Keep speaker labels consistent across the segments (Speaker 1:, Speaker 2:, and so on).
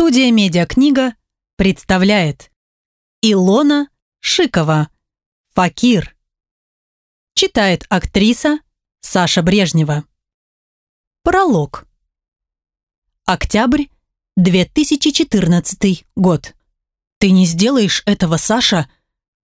Speaker 1: Студия «Медиакнига» представляет Илона Шикова «Факир» Читает актриса Саша Брежнева Пролог Октябрь 2014 год «Ты не сделаешь этого, Саша?»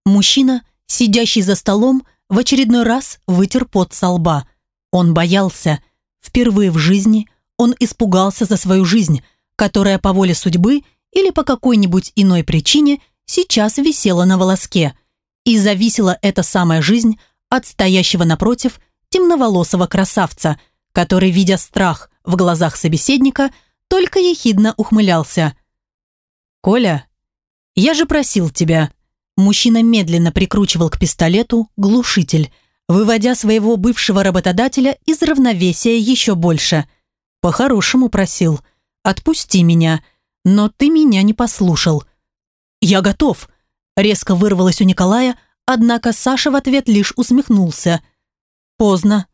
Speaker 1: Мужчина, сидящий за столом, в очередной раз вытер пот со лба. Он боялся. Впервые в жизни он испугался за свою жизнь – которая по воле судьбы или по какой-нибудь иной причине сейчас висела на волоске. И зависела эта самая жизнь от стоящего напротив темноволосого красавца, который, видя страх в глазах собеседника, только ехидно ухмылялся. «Коля, я же просил тебя». Мужчина медленно прикручивал к пистолету глушитель, выводя своего бывшего работодателя из равновесия еще больше. По-хорошему просил – Отпусти меня. Но ты меня не послушал. Я готов. Резко вырвалось у Николая, однако Саша в ответ лишь усмехнулся. Поздно.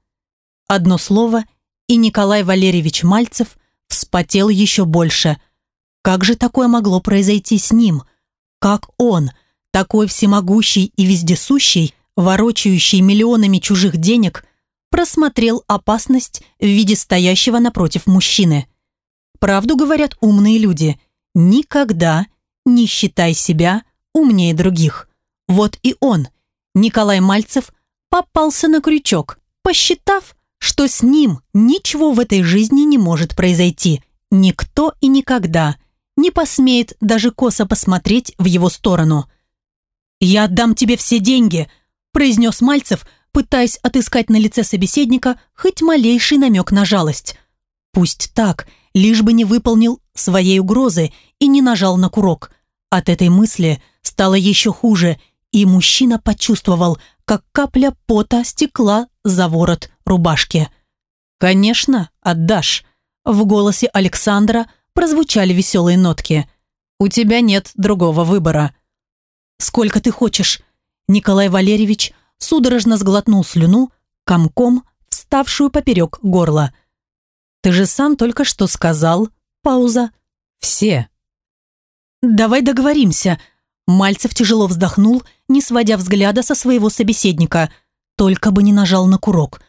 Speaker 1: Одно слово, и Николай Валерьевич Мальцев вспотел еще больше. Как же такое могло произойти с ним? Как он, такой всемогущий и вездесущий, ворочающий миллионами чужих денег, просмотрел опасность в виде стоящего напротив мужчины? Правду говорят умные люди. Никогда не считай себя умнее других. Вот и он, Николай Мальцев, попался на крючок, посчитав, что с ним ничего в этой жизни не может произойти. Никто и никогда не посмеет даже косо посмотреть в его сторону. «Я отдам тебе все деньги», – произнес Мальцев, пытаясь отыскать на лице собеседника хоть малейший намек на жалость. «Пусть так», – лишь бы не выполнил своей угрозы и не нажал на курок. От этой мысли стало еще хуже, и мужчина почувствовал, как капля пота стекла за ворот рубашки. «Конечно, отдашь». В голосе Александра прозвучали веселые нотки. «У тебя нет другого выбора». «Сколько ты хочешь?» Николай Валерьевич судорожно сглотнул слюну, комком, вставшую поперек горла – ты же сам только что сказал. Пауза. Все. Давай договоримся. Мальцев тяжело вздохнул, не сводя взгляда со своего собеседника. Только бы не нажал на курок.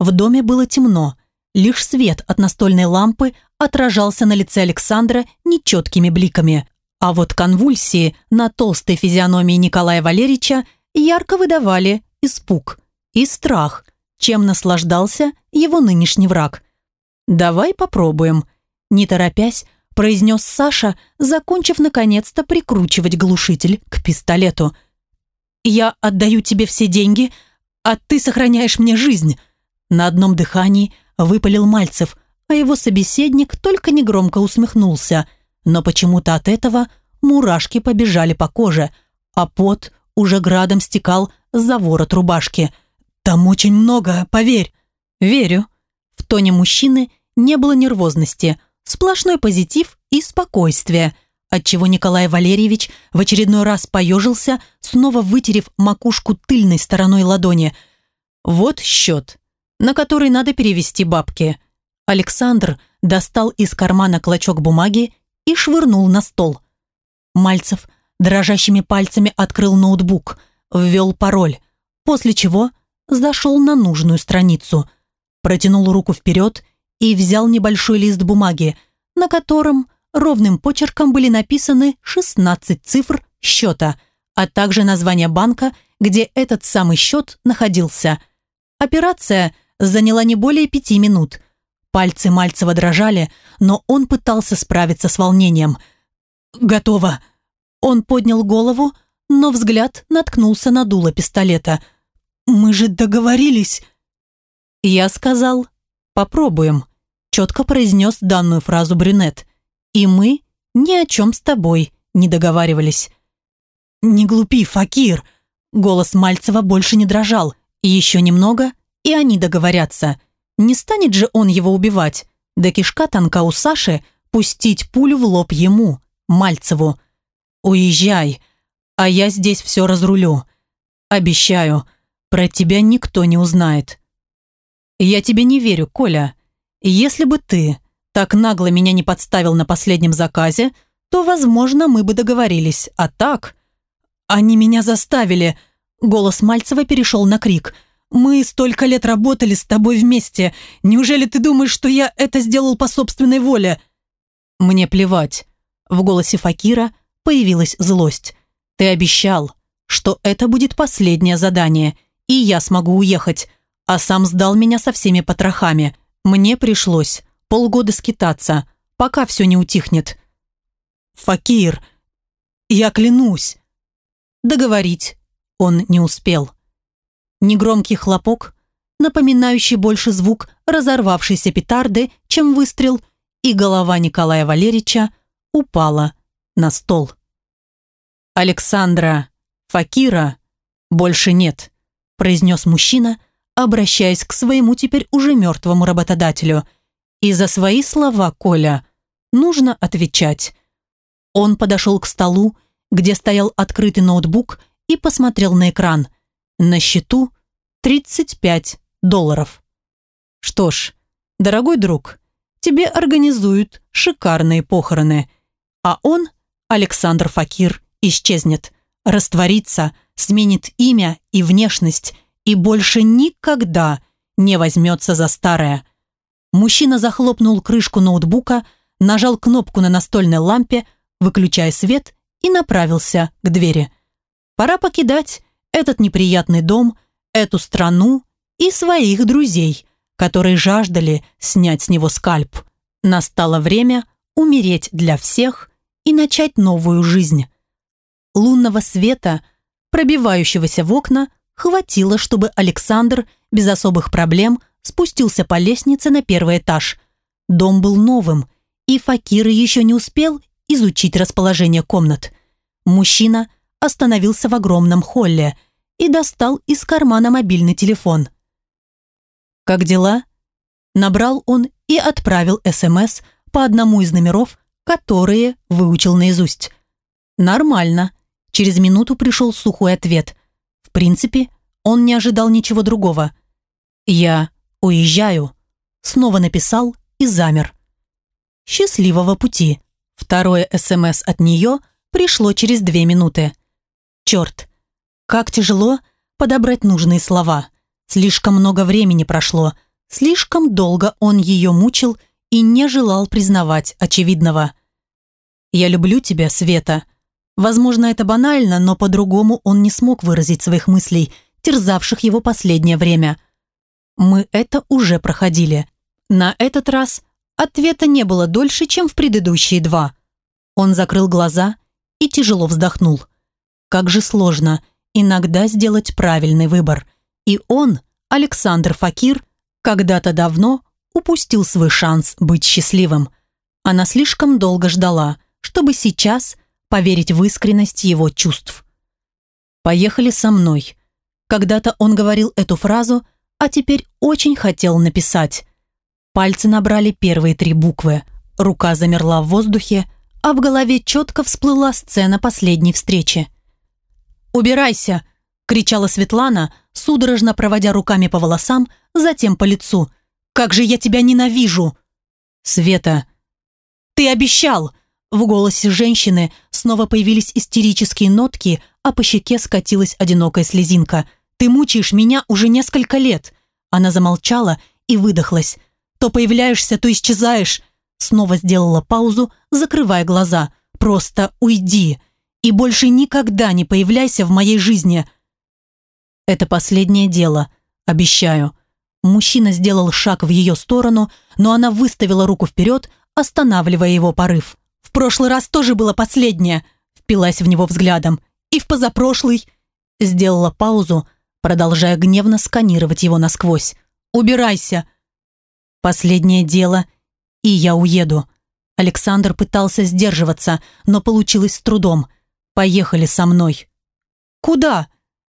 Speaker 1: В доме было темно. Лишь свет от настольной лампы отражался на лице Александра нечеткими бликами. А вот конвульсии на толстой физиономии Николая Валерьевича ярко выдавали испуг и страх, чем наслаждался его нынешний враг. «Давай попробуем», – не торопясь, произнес Саша, закончив наконец-то прикручивать глушитель к пистолету. «Я отдаю тебе все деньги, а ты сохраняешь мне жизнь», – на одном дыхании выпалил Мальцев, а его собеседник только негромко усмехнулся, но почему-то от этого мурашки побежали по коже, а пот уже градом стекал за ворот рубашки. «Там очень много, поверь». «Верю», в тоне мужчины не было нервозности, сплошной позитив и спокойствие, отчего Николай Валерьевич в очередной раз поежился, снова вытерев макушку тыльной стороной ладони. «Вот счет, на который надо перевести бабки». Александр достал из кармана клочок бумаги и швырнул на стол. Мальцев дрожащими пальцами открыл ноутбук, ввел пароль, после чего зашел на нужную страницу – протянул руку вперед и взял небольшой лист бумаги, на котором ровным почерком были написаны 16 цифр счета, а также название банка, где этот самый счет находился. Операция заняла не более пяти минут. Пальцы Мальцева дрожали, но он пытался справиться с волнением. «Готово!» Он поднял голову, но взгляд наткнулся на дуло пистолета. «Мы же договорились!» «Я сказал, попробуем», – четко произнес данную фразу брюнет. «И мы ни о чем с тобой не договаривались». «Не глупи, Факир!» Голос Мальцева больше не дрожал. Еще немного, и они договорятся. Не станет же он его убивать. Да кишка тонка у Саши пустить пулю в лоб ему, Мальцеву. «Уезжай, а я здесь все разрулю. Обещаю, про тебя никто не узнает». «Я тебе не верю, Коля. Если бы ты так нагло меня не подставил на последнем заказе, то, возможно, мы бы договорились. А так... Они меня заставили. Голос Мальцева перешел на крик. Мы столько лет работали с тобой вместе. Неужели ты думаешь, что я это сделал по собственной воле? Мне плевать. В голосе Факира появилась злость. Ты обещал, что это будет последнее задание, и я смогу уехать, а сам сдал меня со всеми потрохами. Мне пришлось полгода скитаться, пока все не утихнет. Факир, я клянусь. Договорить он не успел. Негромкий хлопок, напоминающий больше звук разорвавшейся петарды, чем выстрел, и голова Николая Валерьевича упала на стол. «Александра, Факира больше нет», произнес мужчина, обращаясь к своему теперь уже мертвому работодателю. «И за свои слова, Коля, нужно отвечать». Он подошел к столу, где стоял открытый ноутбук и посмотрел на экран. На счету 35 долларов. Что ж, дорогой друг, тебе организуют шикарные похороны, а он, Александр Факир, исчезнет, растворится, сменит имя и внешность и больше никогда не возьмется за старое. Мужчина захлопнул крышку ноутбука, нажал кнопку на настольной лампе, выключая свет и направился к двери. Пора покидать этот неприятный дом, эту страну и своих друзей, которые жаждали снять с него скальп. Настало время умереть для всех и начать новую жизнь. Лунного света, пробивающегося в окна, хватило, чтобы Александр без особых проблем спустился по лестнице на первый этаж. Дом был новым, и Факир еще не успел изучить расположение комнат. Мужчина остановился в огромном холле и достал из кармана мобильный телефон. «Как дела?» Набрал он и отправил СМС по одному из номеров, которые выучил наизусть. «Нормально». Через минуту пришел сухой ответ. Принципе, он не ожидал ничего другого. «Я уезжаю», снова написал и замер. «Счастливого пути». Второе СМС от нее пришло через две минуты. Черт, как тяжело подобрать нужные слова. Слишком много времени прошло, слишком долго он ее мучил и не желал признавать очевидного. «Я люблю тебя, Света». Возможно, это банально, но по-другому он не смог выразить своих мыслей, терзавших его последнее время. Мы это уже проходили. На этот раз ответа не было дольше, чем в предыдущие два. Он закрыл глаза и тяжело вздохнул. Как же сложно иногда сделать правильный выбор. И он, Александр Факир, когда-то давно упустил свой шанс быть счастливым. Она слишком долго ждала, чтобы сейчас поверить в искренность его чувств. «Поехали со мной». Когда-то он говорил эту фразу, а теперь очень хотел написать. Пальцы набрали первые три буквы, рука замерла в воздухе, а в голове четко всплыла сцена последней встречи. «Убирайся!» – кричала Светлана, судорожно проводя руками по волосам, затем по лицу. «Как же я тебя ненавижу!» «Света!» «Ты обещал!» В голосе женщины снова появились истерические нотки, а по щеке скатилась одинокая слезинка. «Ты мучаешь меня уже несколько лет!» Она замолчала и выдохлась. «То появляешься, то исчезаешь!» Снова сделала паузу, закрывая глаза. «Просто уйди и больше никогда не появляйся в моей жизни». «Это последнее дело, обещаю». Мужчина сделал шаг в ее сторону, но она выставила руку вперед, останавливая его порыв. «В прошлый раз тоже было последнее», впилась в него взглядом. «И в позапрошлый...» Сделала паузу, продолжая гневно сканировать его насквозь. «Убирайся!» «Последнее дело и я уеду». Александр пытался сдерживаться, но получилось с трудом. «Поехали со мной». «Куда?»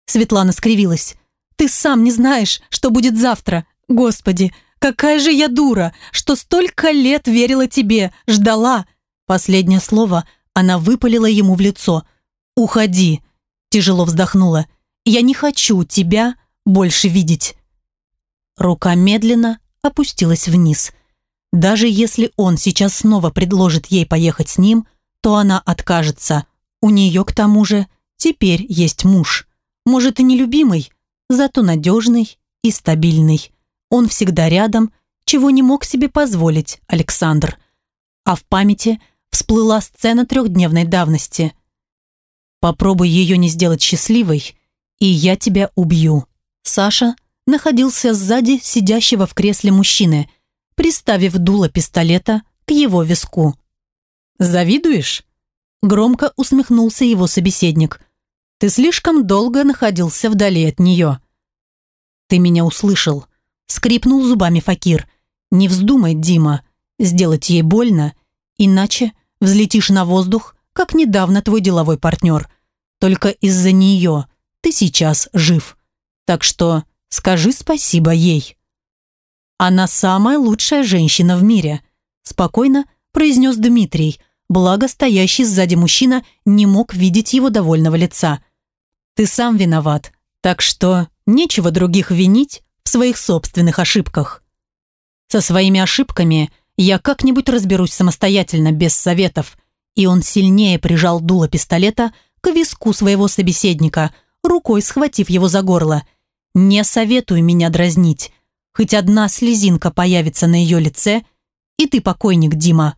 Speaker 1: Светлана скривилась. «Ты сам не знаешь, что будет завтра. Господи, какая же я дура, что столько лет верила тебе, ждала». Последнее слово она выпалила ему в лицо. «Уходи», тяжело вздохнула. «Я не хочу тебя больше видеть». Рука медленно опустилась вниз – даже если он сейчас снова предложит ей поехать с ним, то она откажется. У нее, к тому же, теперь есть муж. Может, и не любимый, зато надежный и стабильный. Он всегда рядом, чего не мог себе позволить Александр. А в памяти всплыла сцена трехдневной давности. «Попробуй ее не сделать счастливой, и я тебя убью». Саша находился сзади сидящего в кресле мужчины, приставив дуло пистолета к его виску. «Завидуешь?» Громко усмехнулся его собеседник. «Ты слишком долго находился вдали от нее». «Ты меня услышал», — скрипнул зубами Факир. «Не вздумай, Дима, сделать ей больно, иначе взлетишь на воздух, как недавно твой деловой партнер. Только из-за нее ты сейчас жив. Так что скажи спасибо ей». «Она самая лучшая женщина в мире», – спокойно произнес Дмитрий, благо стоящий сзади мужчина не мог видеть его довольного лица. «Ты сам виноват, так что нечего других винить в своих собственных ошибках». «Со своими ошибками я как-нибудь разберусь самостоятельно, без советов», и он сильнее прижал дуло пистолета к виску своего собеседника, рукой схватив его за горло. «Не советую меня дразнить. Хоть одна слезинка появится на ее лице, и ты покойник, Дима».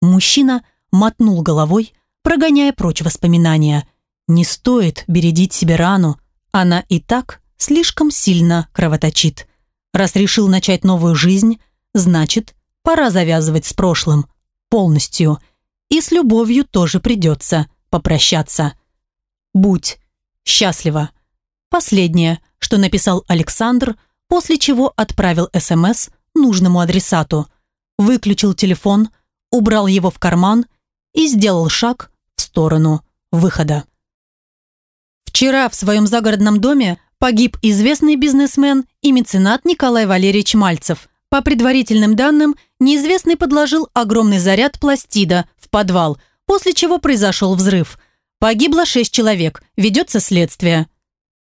Speaker 1: Мужчина мотнул головой, прогоняя прочь воспоминания. Не стоит бередить себе рану, она и так слишком сильно кровоточит. Раз решил начать новую жизнь, значит, пора завязывать с прошлым. Полностью. И с любовью тоже придется попрощаться. Будь счастлива. Последнее, что написал Александр, после чего отправил СМС нужному адресату. Выключил телефон, убрал его в карман и сделал шаг в сторону выхода. Вчера в своем загородном доме погиб известный бизнесмен и меценат Николай Валерьевич Мальцев. По предварительным данным, неизвестный подложил огромный заряд пластида в подвал, после чего произошел взрыв. Погибло шесть человек, ведется следствие.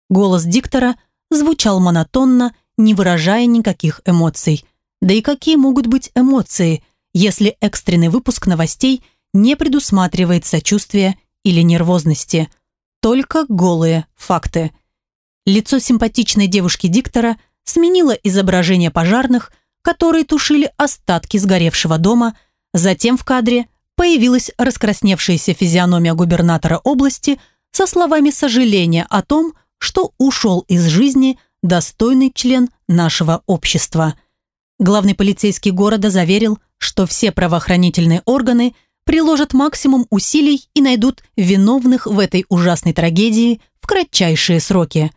Speaker 1: Голос диктора звучал монотонно, не выражая никаких эмоций. Да и какие могут быть эмоции, если экстренный выпуск новостей не предусматривает сочувствия или нервозности? Только голые факты. Лицо симпатичной девушки-диктора сменило изображение пожарных, которые тушили остатки сгоревшего дома, затем в кадре появилась раскрасневшаяся физиономия губернатора области со словами сожаления о том, что ушел из жизни достойный член нашего общества. Главный полицейский города заверил, что все правоохранительные органы приложат максимум усилий и найдут виновных в этой ужасной трагедии в кратчайшие сроки.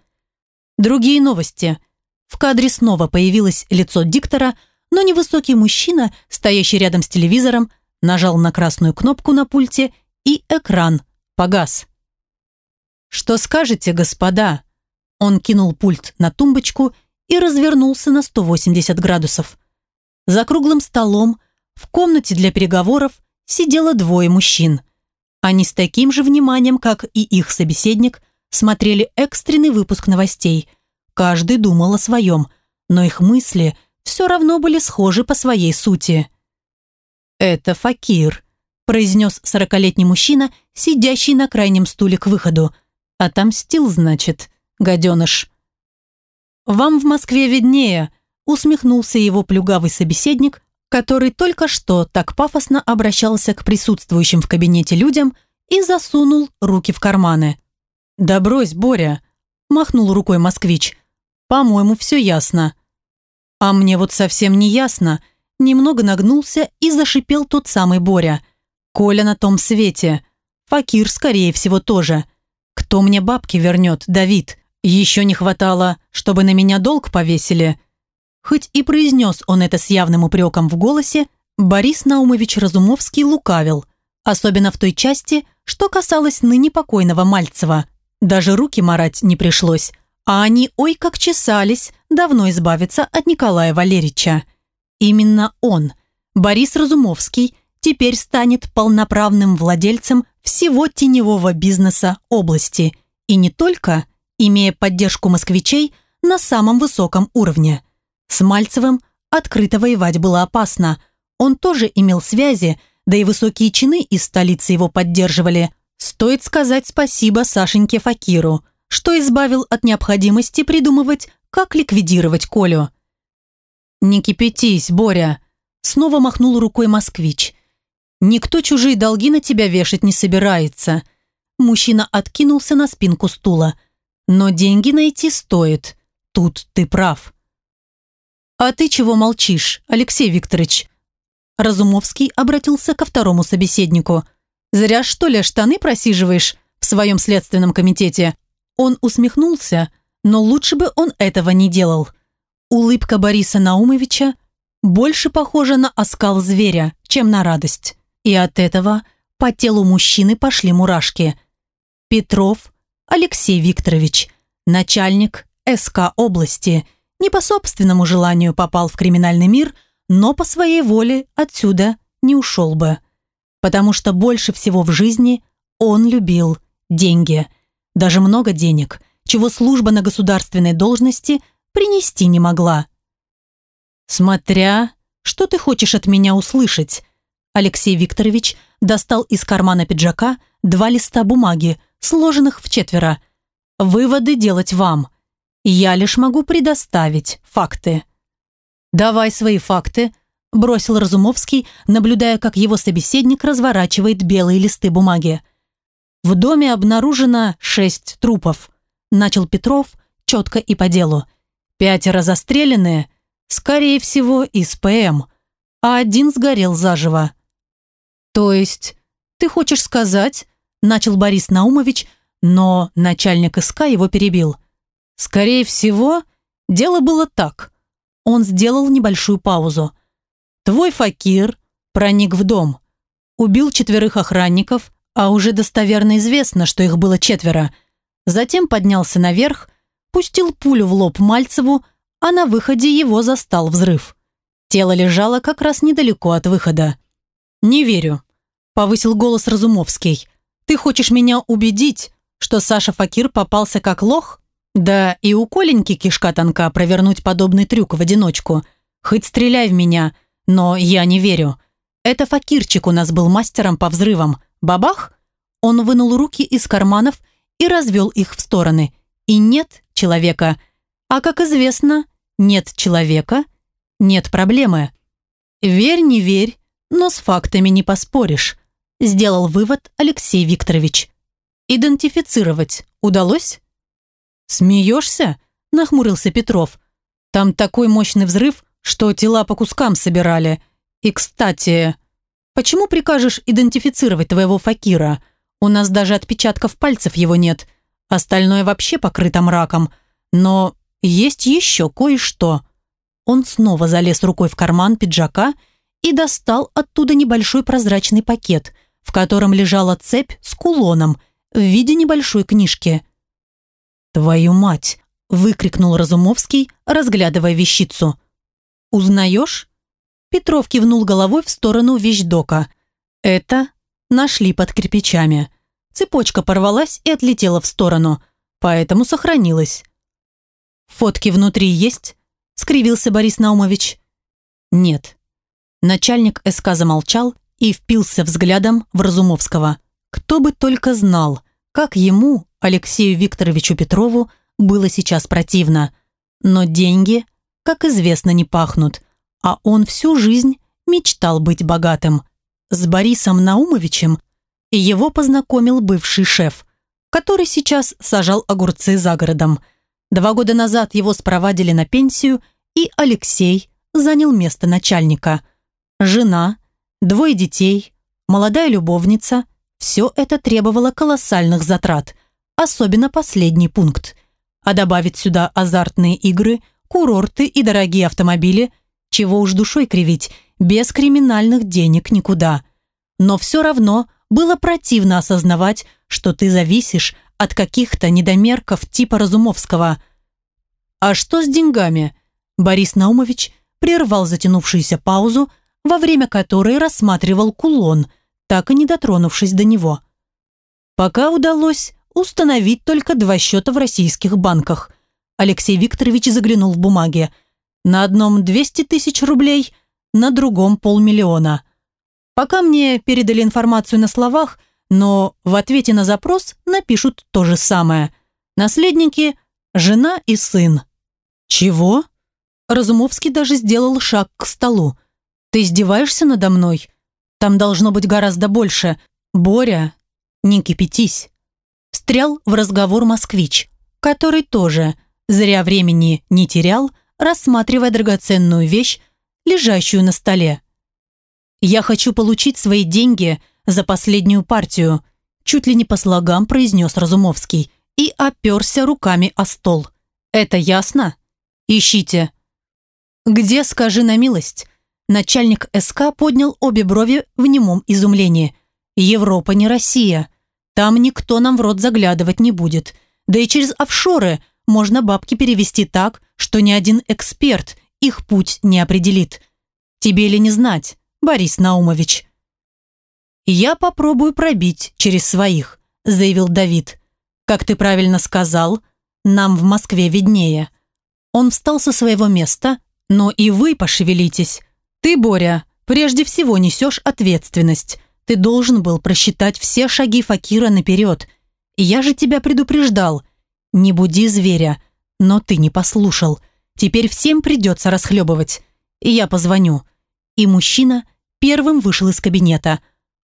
Speaker 1: Другие новости. В кадре снова появилось лицо диктора, но невысокий мужчина, стоящий рядом с телевизором, нажал на красную кнопку на пульте, и экран погас. «Что скажете, господа?» Он кинул пульт на тумбочку и развернулся на 180 градусов. За круглым столом в комнате для переговоров сидело двое мужчин. Они с таким же вниманием, как и их собеседник, смотрели экстренный выпуск новостей. Каждый думал о своем, но их мысли все равно были схожи по своей сути. «Это Факир», – произнес сорокалетний мужчина, сидящий на крайнем стуле к выходу. «Отомстил, значит» гаденыш». «Вам в Москве виднее», усмехнулся его плюгавый собеседник, который только что так пафосно обращался к присутствующим в кабинете людям и засунул руки в карманы. «Да брось, Боря», – махнул рукой москвич. «По-моему, все ясно». «А мне вот совсем не ясно», – немного нагнулся и зашипел тот самый Боря. «Коля на том свете. Факир, скорее всего, тоже. Кто мне бабки вернет, Давид?» Еще не хватало, чтобы на меня долг повесили. Хоть и произнес он это с явным упреком в голосе, Борис Наумович Разумовский лукавил, особенно в той части, что касалось ныне покойного Мальцева. Даже руки марать не пришлось, а они ой как чесались давно избавиться от Николая Валерьевича. Именно он, Борис Разумовский, теперь станет полноправным владельцем всего теневого бизнеса области. И не только – имея поддержку москвичей на самом высоком уровне. С Мальцевым открыто воевать было опасно. Он тоже имел связи, да и высокие чины из столицы его поддерживали. Стоит сказать спасибо Сашеньке Факиру, что избавил от необходимости придумывать, как ликвидировать Колю. «Не кипятись, Боря!» Снова махнул рукой москвич. «Никто чужие долги на тебя вешать не собирается». Мужчина откинулся на спинку стула. «Но деньги найти стоит. Тут ты прав». «А ты чего молчишь, Алексей Викторович?» Разумовский обратился ко второму собеседнику. «Зря, что ли, штаны просиживаешь в своем следственном комитете?» Он усмехнулся, но лучше бы он этого не делал. Улыбка Бориса Наумовича больше похожа на оскал зверя, чем на радость. И от этого по телу мужчины пошли мурашки. Петров Алексей Викторович, начальник СК области, не по собственному желанию попал в криминальный мир, но по своей воле отсюда не ушел бы. Потому что больше всего в жизни он любил деньги. Даже много денег, чего служба на государственной должности – принести не могла. «Смотря, что ты хочешь от меня услышать?» Алексей Викторович достал из кармана пиджака два листа бумаги, сложенных в четверо. «Выводы делать вам. Я лишь могу предоставить факты». «Давай свои факты», – бросил Разумовский, наблюдая, как его собеседник разворачивает белые листы бумаги. «В доме обнаружено шесть трупов», – начал Петров четко и по делу. Пятеро застреленные, скорее всего, из ПМ, а один сгорел заживо. То есть, ты хочешь сказать, начал Борис Наумович, но начальник СК его перебил. Скорее всего, дело было так. Он сделал небольшую паузу. Твой факир проник в дом, убил четверых охранников, а уже достоверно известно, что их было четверо. Затем поднялся наверх, пустил пулю в лоб Мальцеву, а на выходе его застал взрыв. Тело лежало как раз недалеко от выхода. «Не верю», – повысил голос Разумовский. «Ты хочешь меня убедить, что Саша Факир попался как лох? Да и у Коленьки кишка тонка провернуть подобный трюк в одиночку. Хоть стреляй в меня, но я не верю. Это Факирчик у нас был мастером по взрывам. Бабах!» Он вынул руки из карманов и развел их в стороны. И нет человека. А как известно, нет человека, нет проблемы. Верь, не верь, но с фактами не поспоришь, сделал вывод Алексей Викторович. Идентифицировать удалось? Смеешься? Нахмурился Петров. Там такой мощный взрыв, что тела по кускам собирали. И, кстати, почему прикажешь идентифицировать твоего факира? У нас даже отпечатков пальцев его нет. Остальное вообще покрыто мраком. Но есть еще кое-что. Он снова залез рукой в карман пиджака и достал оттуда небольшой прозрачный пакет, в котором лежала цепь с кулоном в виде небольшой книжки. «Твою мать!» – выкрикнул Разумовский, разглядывая вещицу. «Узнаешь?» Петров кивнул головой в сторону вещдока. «Это нашли под кирпичами. Цепочка порвалась и отлетела в сторону, поэтому сохранилась. «Фотки внутри есть?» – скривился Борис Наумович. «Нет». Начальник СК замолчал и впился взглядом в Разумовского. Кто бы только знал, как ему, Алексею Викторовичу Петрову, было сейчас противно. Но деньги, как известно, не пахнут, а он всю жизнь мечтал быть богатым. С Борисом Наумовичем его познакомил бывший шеф, который сейчас сажал огурцы за городом. Два года назад его спровадили на пенсию, и Алексей занял место начальника. Жена, двое детей, молодая любовница – все это требовало колоссальных затрат, особенно последний пункт. А добавить сюда азартные игры, курорты и дорогие автомобили, чего уж душой кривить, без криминальных денег никуда. Но все равно – было противно осознавать, что ты зависишь от каких-то недомерков типа Разумовского. «А что с деньгами?» Борис Наумович прервал затянувшуюся паузу, во время которой рассматривал кулон, так и не дотронувшись до него. Пока удалось установить только два счета в российских банках. Алексей Викторович заглянул в бумаги. На одном 200 тысяч рублей, на другом полмиллиона. Пока мне передали информацию на словах, но в ответе на запрос напишут то же самое. Наследники – жена и сын. Чего? Разумовский даже сделал шаг к столу. Ты издеваешься надо мной? Там должно быть гораздо больше. Боря, не кипятись. Встрял в разговор москвич, который тоже зря времени не терял, рассматривая драгоценную вещь, лежащую на столе. «Я хочу получить свои деньги за последнюю партию», чуть ли не по слогам произнес Разумовский и оперся руками о стол. «Это ясно? Ищите». «Где, скажи на милость?» Начальник СК поднял обе брови в немом изумлении. «Европа не Россия. Там никто нам в рот заглядывать не будет. Да и через офшоры можно бабки перевести так, что ни один эксперт их путь не определит. Тебе ли не знать, Борис Наумович?» «Я попробую пробить через своих», – заявил Давид. «Как ты правильно сказал, нам в Москве виднее». Он встал со своего места, но и вы пошевелитесь. Ты, Боря, прежде всего несешь ответственность. Ты должен был просчитать все шаги Факира наперед. Я же тебя предупреждал. Не буди зверя. Но ты не послушал. Теперь всем придется расхлебывать. И я позвоню. И мужчина первым вышел из кабинета.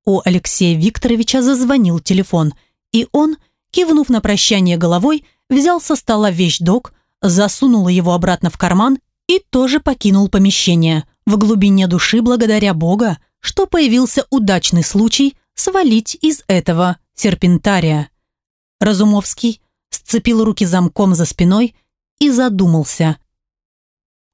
Speaker 1: У Алексея Викторовича зазвонил телефон. И он, кивнув на прощание головой, взял со стола вещдок, засунул его обратно в карман и тоже покинул помещение в глубине души благодаря Бога, что появился удачный случай свалить из этого серпентария. Разумовский сцепил руки замком за спиной и задумался.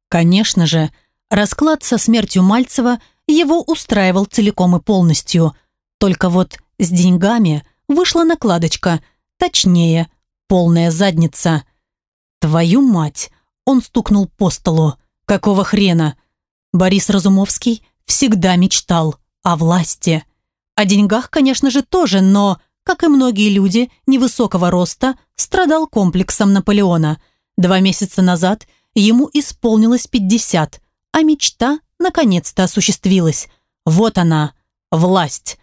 Speaker 1: Конечно же, расклад со смертью Мальцева его устраивал целиком и полностью. Только вот с деньгами вышла накладочка, точнее, полная задница. «Твою мать!» – он стукнул по столу. «Какого хрена?» Борис Разумовский всегда мечтал о власти. О деньгах, конечно же, тоже, но, как и многие люди невысокого роста, страдал комплексом Наполеона. Два месяца назад ему исполнилось 50, а мечта наконец-то осуществилась. Вот она, власть.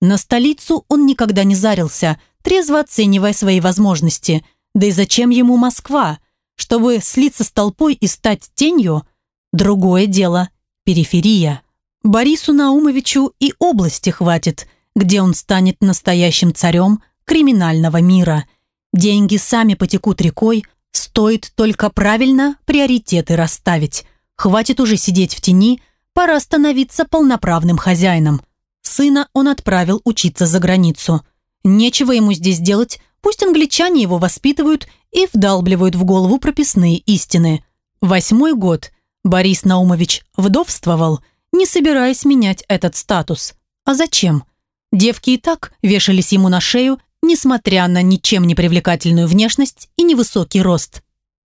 Speaker 1: На столицу он никогда не зарился, трезво оценивая свои возможности. Да и зачем ему Москва? Чтобы слиться с толпой и стать тенью? Другое дело периферия. Борису Наумовичу и области хватит, где он станет настоящим царем криминального мира. Деньги сами потекут рекой, стоит только правильно приоритеты расставить. Хватит уже сидеть в тени, пора становиться полноправным хозяином. Сына он отправил учиться за границу. Нечего ему здесь делать, пусть англичане его воспитывают и вдалбливают в голову прописные истины. Восьмой год – Борис Наумович вдовствовал, не собираясь менять этот статус. А зачем? Девки и так вешались ему на шею, несмотря на ничем не привлекательную внешность и невысокий рост.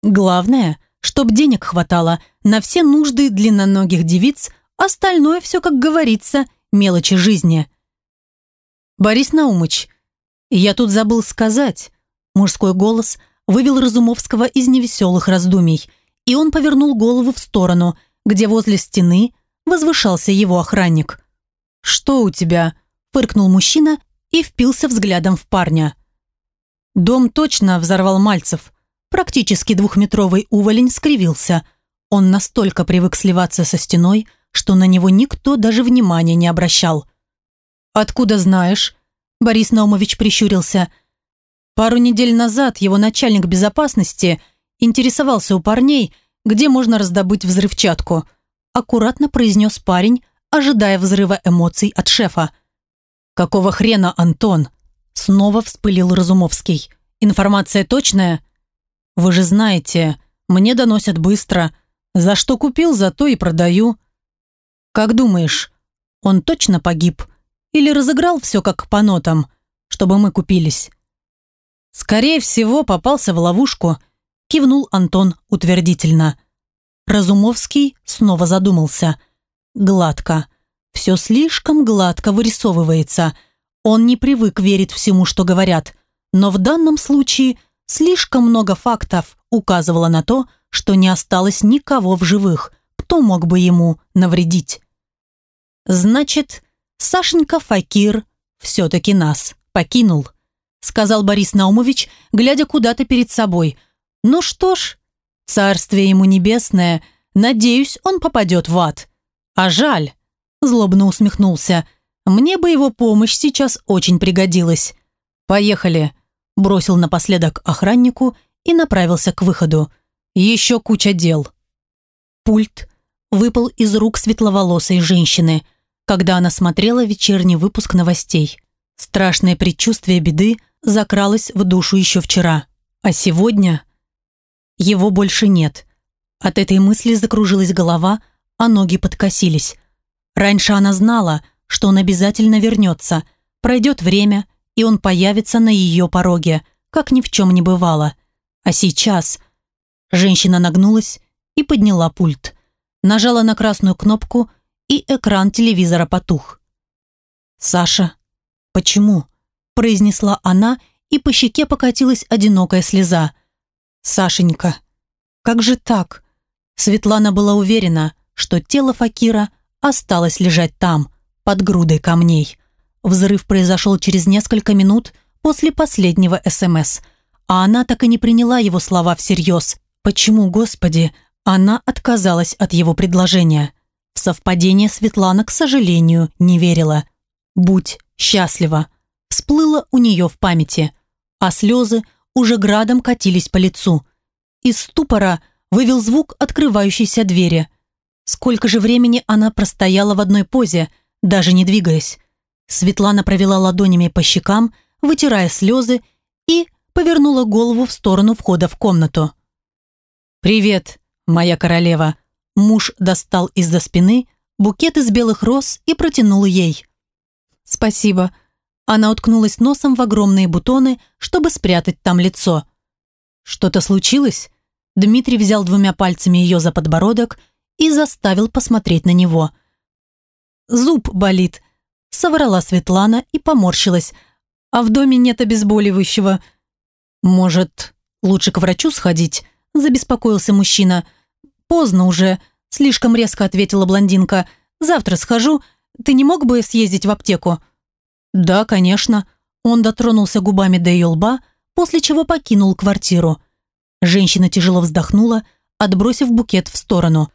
Speaker 1: Главное, чтоб денег хватало на все нужды длинноногих девиц, остальное все, как говорится, мелочи жизни. «Борис Наумыч, я тут забыл сказать», мужской голос вывел Разумовского из невеселых раздумий – и он повернул голову в сторону, где возле стены возвышался его охранник. «Что у тебя?» – фыркнул мужчина и впился взглядом в парня. Дом точно взорвал Мальцев. Практически двухметровый уволень скривился. Он настолько привык сливаться со стеной, что на него никто даже внимания не обращал. «Откуда знаешь?» – Борис Наумович прищурился. Пару недель назад его начальник безопасности – Интересовался у парней, где можно раздобыть взрывчатку. Аккуратно произнес парень, ожидая взрыва эмоций от шефа. «Какого хрена, Антон?» Снова вспылил Разумовский. «Информация точная?» «Вы же знаете, мне доносят быстро. За что купил, за то и продаю». «Как думаешь, он точно погиб? Или разыграл все как по нотам, чтобы мы купились?» «Скорее всего, попался в ловушку кивнул Антон утвердительно. Разумовский снова задумался. Гладко. Все слишком гладко вырисовывается. Он не привык верить всему, что говорят. Но в данном случае слишком много фактов указывало на то, что не осталось никого в живых, кто мог бы ему навредить. «Значит, Сашенька Факир все-таки нас покинул, сказал Борис Наумович, глядя куда-то перед собой. Ну что ж, царствие ему небесное, надеюсь, он попадет в ад. А жаль, злобно усмехнулся, мне бы его помощь сейчас очень пригодилась. Поехали, бросил напоследок охраннику и направился к выходу. Еще куча дел. Пульт выпал из рук светловолосой женщины – когда она смотрела вечерний выпуск новостей. Страшное предчувствие беды закралось в душу еще вчера. А сегодня его больше нет. От этой мысли закружилась голова, а ноги подкосились. Раньше она знала, что он обязательно вернется. Пройдет время, и он появится на ее пороге, как ни в чем не бывало. А сейчас... Женщина нагнулась и подняла пульт. Нажала на красную кнопку и экран телевизора потух. «Саша, почему?» – произнесла она, и по щеке покатилась одинокая слеза. «Сашенька, как же так?» Светлана была уверена, что тело Факира осталось лежать там, под грудой камней. Взрыв произошел через несколько минут после последнего СМС, а она так и не приняла его слова всерьез. Почему, Господи, она отказалась от его предложения? В совпадение Светлана, к сожалению, не верила. «Будь счастлива», всплыло у нее в памяти, а слезы уже градом катились по лицу. Из ступора вывел звук открывающейся двери. Сколько же времени она простояла в одной позе, даже не двигаясь. Светлана провела ладонями по щекам, вытирая слезы, и повернула голову в сторону входа в комнату. «Привет, моя королева», Муж достал из-за спины букет из белых роз и протянул ей. «Спасибо». Она уткнулась носом в огромные бутоны, чтобы спрятать там лицо. «Что-то случилось?» Дмитрий взял двумя пальцами ее за подбородок и заставил посмотреть на него. «Зуб болит», — соврала Светлана и поморщилась. «А в доме нет обезболивающего». «Может, лучше к врачу сходить?» – забеспокоился мужчина. «Поздно уже», – слишком резко ответила блондинка. «Завтра схожу. Ты не мог бы съездить в аптеку?» «Да, конечно». Он дотронулся губами до ее лба, после чего покинул квартиру. Женщина тяжело вздохнула, отбросив букет в сторону.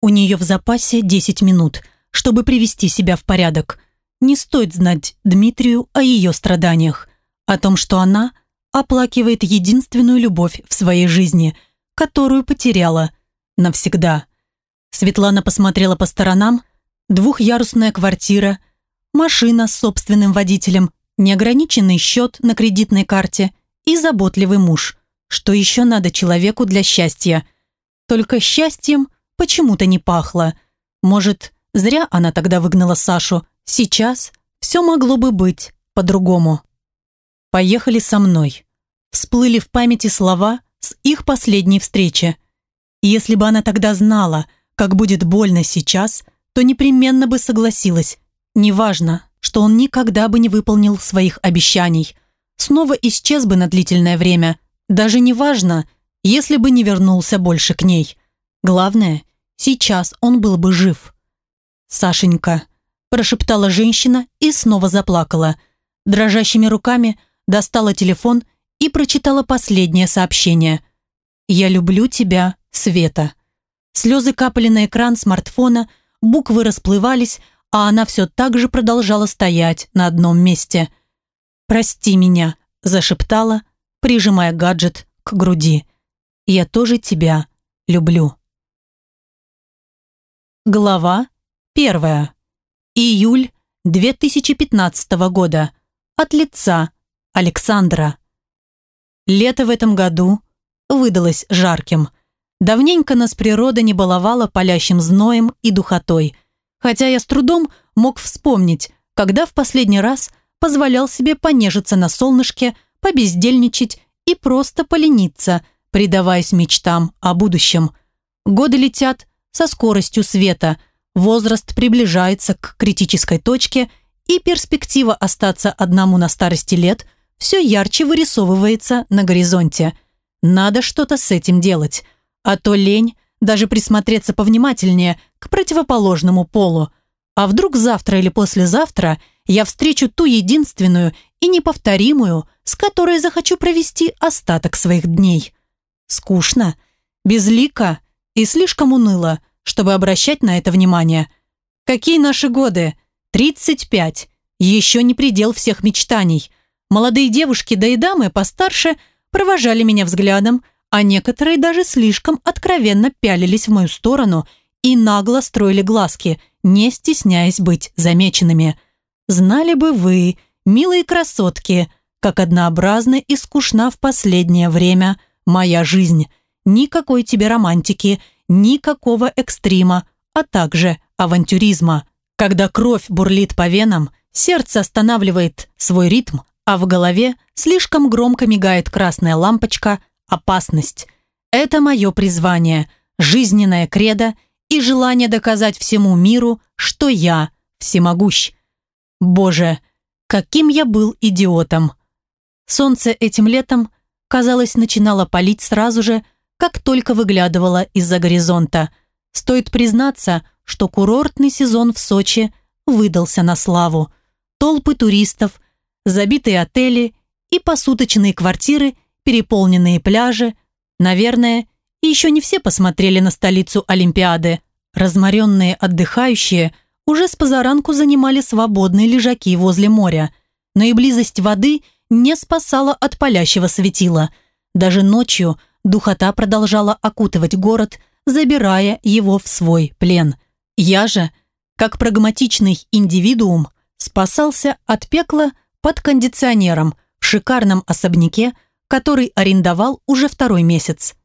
Speaker 1: У нее в запасе 10 минут, чтобы привести себя в порядок. Не стоит знать Дмитрию о ее страданиях, о том, что она оплакивает единственную любовь в своей жизни, которую потеряла навсегда. Светлана посмотрела по сторонам. Двухъярусная квартира, машина с собственным водителем, неограниченный счет на кредитной карте и заботливый муж. Что еще надо человеку для счастья? Только счастьем почему-то не пахло. Может, зря она тогда выгнала Сашу. Сейчас все могло бы быть по-другому. «Поехали со мной». Всплыли в памяти слова с их последней встречи. Если бы она тогда знала – как будет больно сейчас, то непременно бы согласилась. Неважно, что он никогда бы не выполнил своих обещаний. Снова исчез бы на длительное время. Даже неважно, если бы не вернулся больше к ней. Главное, сейчас он был бы жив. «Сашенька», – прошептала женщина и снова заплакала. Дрожащими руками достала телефон и прочитала последнее сообщение. «Я люблю тебя, Света». Слезы капали на экран смартфона, буквы расплывались, а она все так же продолжала стоять на одном месте. «Прости меня», – зашептала, прижимая гаджет к груди. «Я тоже тебя люблю». Глава первая. Июль 2015 года. От лица Александра. Лето в этом году выдалось жарким – Давненько нас природа не баловала палящим зноем и духотой. Хотя я с трудом мог вспомнить, когда в последний раз позволял себе понежиться на солнышке, побездельничать и просто полениться, предаваясь мечтам о будущем. Годы летят со скоростью света, возраст приближается к критической точке, и перспектива остаться одному на старости лет все ярче вырисовывается на горизонте. Надо что-то с этим делать – а то лень даже присмотреться повнимательнее к противоположному полу. А вдруг завтра или послезавтра я встречу ту единственную и неповторимую, с которой захочу провести остаток своих дней. Скучно, безлико и слишком уныло, чтобы обращать на это внимание. Какие наши годы? 35. Еще не предел всех мечтаний. Молодые девушки, да и дамы постарше, провожали меня взглядом, а некоторые даже слишком откровенно пялились в мою сторону и нагло строили глазки, не стесняясь быть замеченными. Знали бы вы, милые красотки, как однообразна и скучна в последнее время моя жизнь. Никакой тебе романтики, никакого экстрима, а также авантюризма. Когда кровь бурлит по венам, сердце останавливает свой ритм, а в голове слишком громко мигает красная лампочка «Опасность». Это мое призвание, жизненная кредо и желание доказать всему миру, что я всемогущ. Боже, каким я был идиотом. Солнце этим летом, казалось, начинало палить сразу же, как только выглядывало из-за горизонта. Стоит признаться, что курортный сезон в Сочи выдался на славу. Толпы туристов, забитые отели и посуточные квартиры, переполненные пляжи. Наверное, еще не все посмотрели на столицу Олимпиады. Разморенные отдыхающие уже с позаранку занимали свободные лежаки возле моря. Но и близость воды не спасала от палящего светила. Даже ночью духота продолжала окутывать город, забирая его в свой плен – я же, как прагматичный индивидуум, спасался от пекла под кондиционером в шикарном особняке, который арендовал уже второй месяц.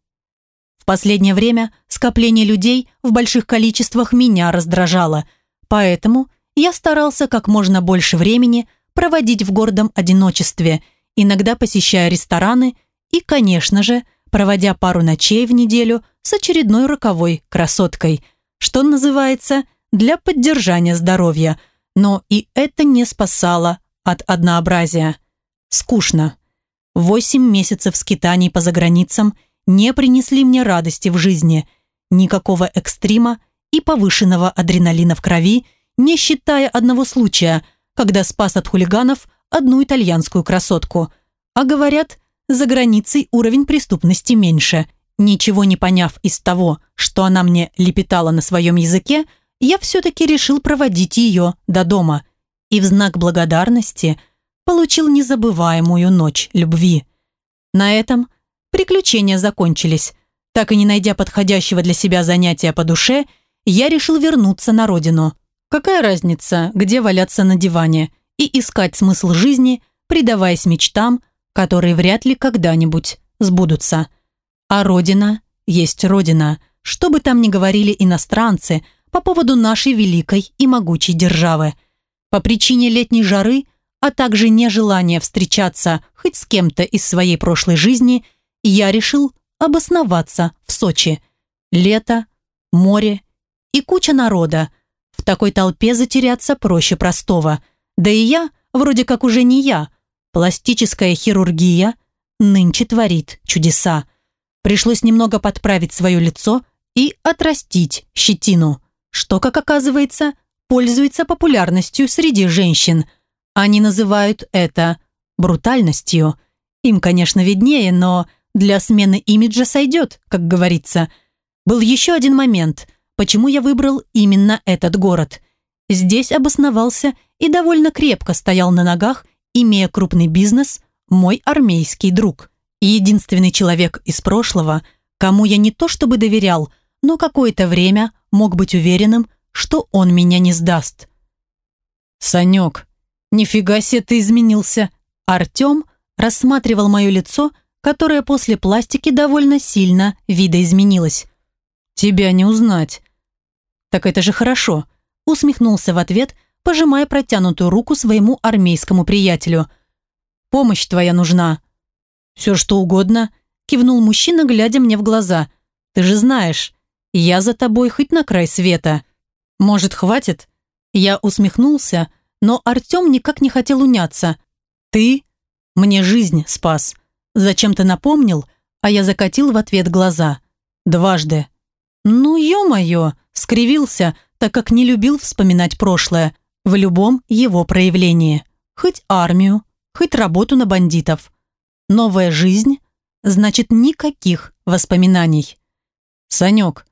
Speaker 1: В последнее время скопление людей в больших количествах меня раздражало, поэтому я старался как можно больше времени проводить в гордом одиночестве, иногда посещая рестораны и, конечно же, проводя пару ночей в неделю с очередной роковой красоткой – что называется, для поддержания здоровья, но и это не спасало от однообразия. Скучно. Восемь месяцев скитаний по заграницам не принесли мне радости в жизни, никакого экстрима и повышенного адреналина в крови, не считая одного случая, когда спас от хулиганов одну итальянскую красотку. А говорят, за границей уровень преступности меньше – Ничего не поняв из того, что она мне лепетала на своем языке, я все-таки решил проводить ее до дома и в знак благодарности получил незабываемую ночь любви. На этом приключения закончились. Так и не найдя подходящего для себя занятия по душе, я решил вернуться на родину. Какая разница, где валяться на диване и искать смысл жизни, предаваясь мечтам, которые вряд ли когда-нибудь сбудутся. А Родина есть Родина, что бы там ни говорили иностранцы по поводу нашей великой и могучей державы. По причине летней жары, а также нежелания встречаться хоть с кем-то из своей прошлой жизни, я решил обосноваться в Сочи. Лето, море и куча народа. В такой толпе затеряться проще простого. Да и я, вроде как уже не я. Пластическая хирургия нынче творит чудеса. Пришлось немного подправить свое лицо и отрастить щетину, что, как оказывается, пользуется популярностью среди женщин. Они называют это брутальностью. Им, конечно, виднее, но для смены имиджа сойдет, как говорится. Был еще один момент, почему я выбрал именно этот город. Здесь обосновался и довольно крепко стоял на ногах, имея крупный бизнес, мой армейский друг единственный человек из прошлого, кому я не то чтобы доверял, но какое-то время мог быть уверенным, что он меня не сдаст. «Санек, нифига себе ты изменился!» Артем рассматривал мое лицо, которое после пластики довольно сильно видоизменилось. «Тебя не узнать». «Так это же хорошо», усмехнулся в ответ, пожимая протянутую руку своему армейскому приятелю. «Помощь твоя нужна», «Все что угодно», – кивнул мужчина, глядя мне в глаза. «Ты же знаешь, я за тобой хоть на край света. Может, хватит?» Я усмехнулся, но Артем никак не хотел уняться. «Ты мне жизнь спас. Зачем-то напомнил, а я закатил в ответ глаза. Дважды». «Ну, ё-моё!» – скривился, так как не любил вспоминать прошлое в любом его проявлении. Хоть армию, хоть работу на бандитов. Новая жизнь значит никаких воспоминаний. «Санек,